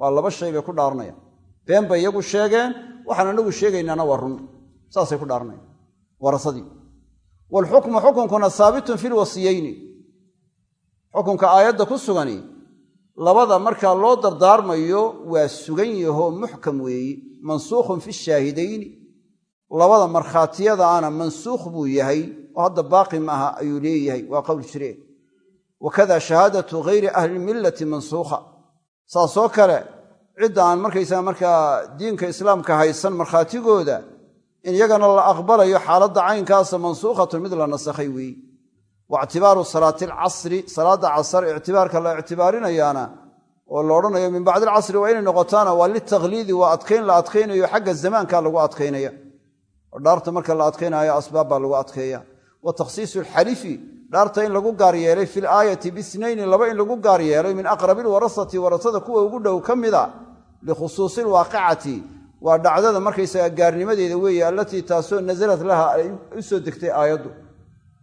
Waa laba shay bay ku dhaaranayaan. Been bay iyagu sheegeen waxaan anagu sheegaynaana waa run. Saasay ku dhaaranayaan warasadii waalxukmu xukunkuna haabitun fi lwasiyeyni xukunka aayadda ku sugani labada markaa loo dardaarmayo waa sugan yahoo muxkam weeye mansuukhun fi shaahidayni. Labada markhaatiyadaana mansuukh buu yahay oo hadda baaqi maaha ayuu leeyahay waa qowl jire. Wakada shahaadatu gayri ahlilmillati mansuukha. Saasoo kale cidda aan markaysaga markaa diinka islaamka haysan markhaatigooda in iyagana la aqbalayo xaaladda caynkaasa mansuukhatun mid la nasakhay weeye wa ictibaaru salaati alcasri salaadda casar ictibaarka la ictibaarinayaana oo la odhanayo min bacdi alcasri waa inay noqotaana waa litakhliidi waa adkayn la adkaynayo xagga zamaanka lagu adkaynaya oo dhaarta marka la adkaynaayo asbaab baa lagu adkeeya. Wa takhsiisu alxalifi dhaarta in lagu gaar yeelay fi laayati bisnayni laba in lagu gaar yeelay min aqrabi lwarasati warasada kuwa ugu dhow ka mida likhusuusi alwaaqicati waa dhacdada markaysaga gaarnimadeeda weeye allatii taasoo nasalat laha ay u soo degtay aayaddu.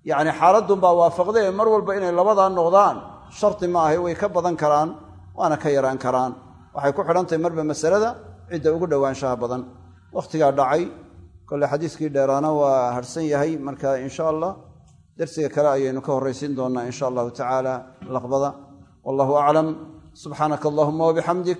Yacni xaaladunbaa waafaqday ee mar walba inay labadaa noqdaan. Sharti ma ahay way ka badan karaan waana ka yaraan karaan. Waxay ku xidhantahay marba masalada cidda ugu dhowaanshaha badan. Wakhtigaa dhacay. Kole xadiiskii dheeraana waa harhsan yahay. Marka insha allah darsiga kale ayaynu ka horraysiin doonnaa insha allahu tacaala laqbada. Wallahu aclam subxaanaka allahuma wabixamdik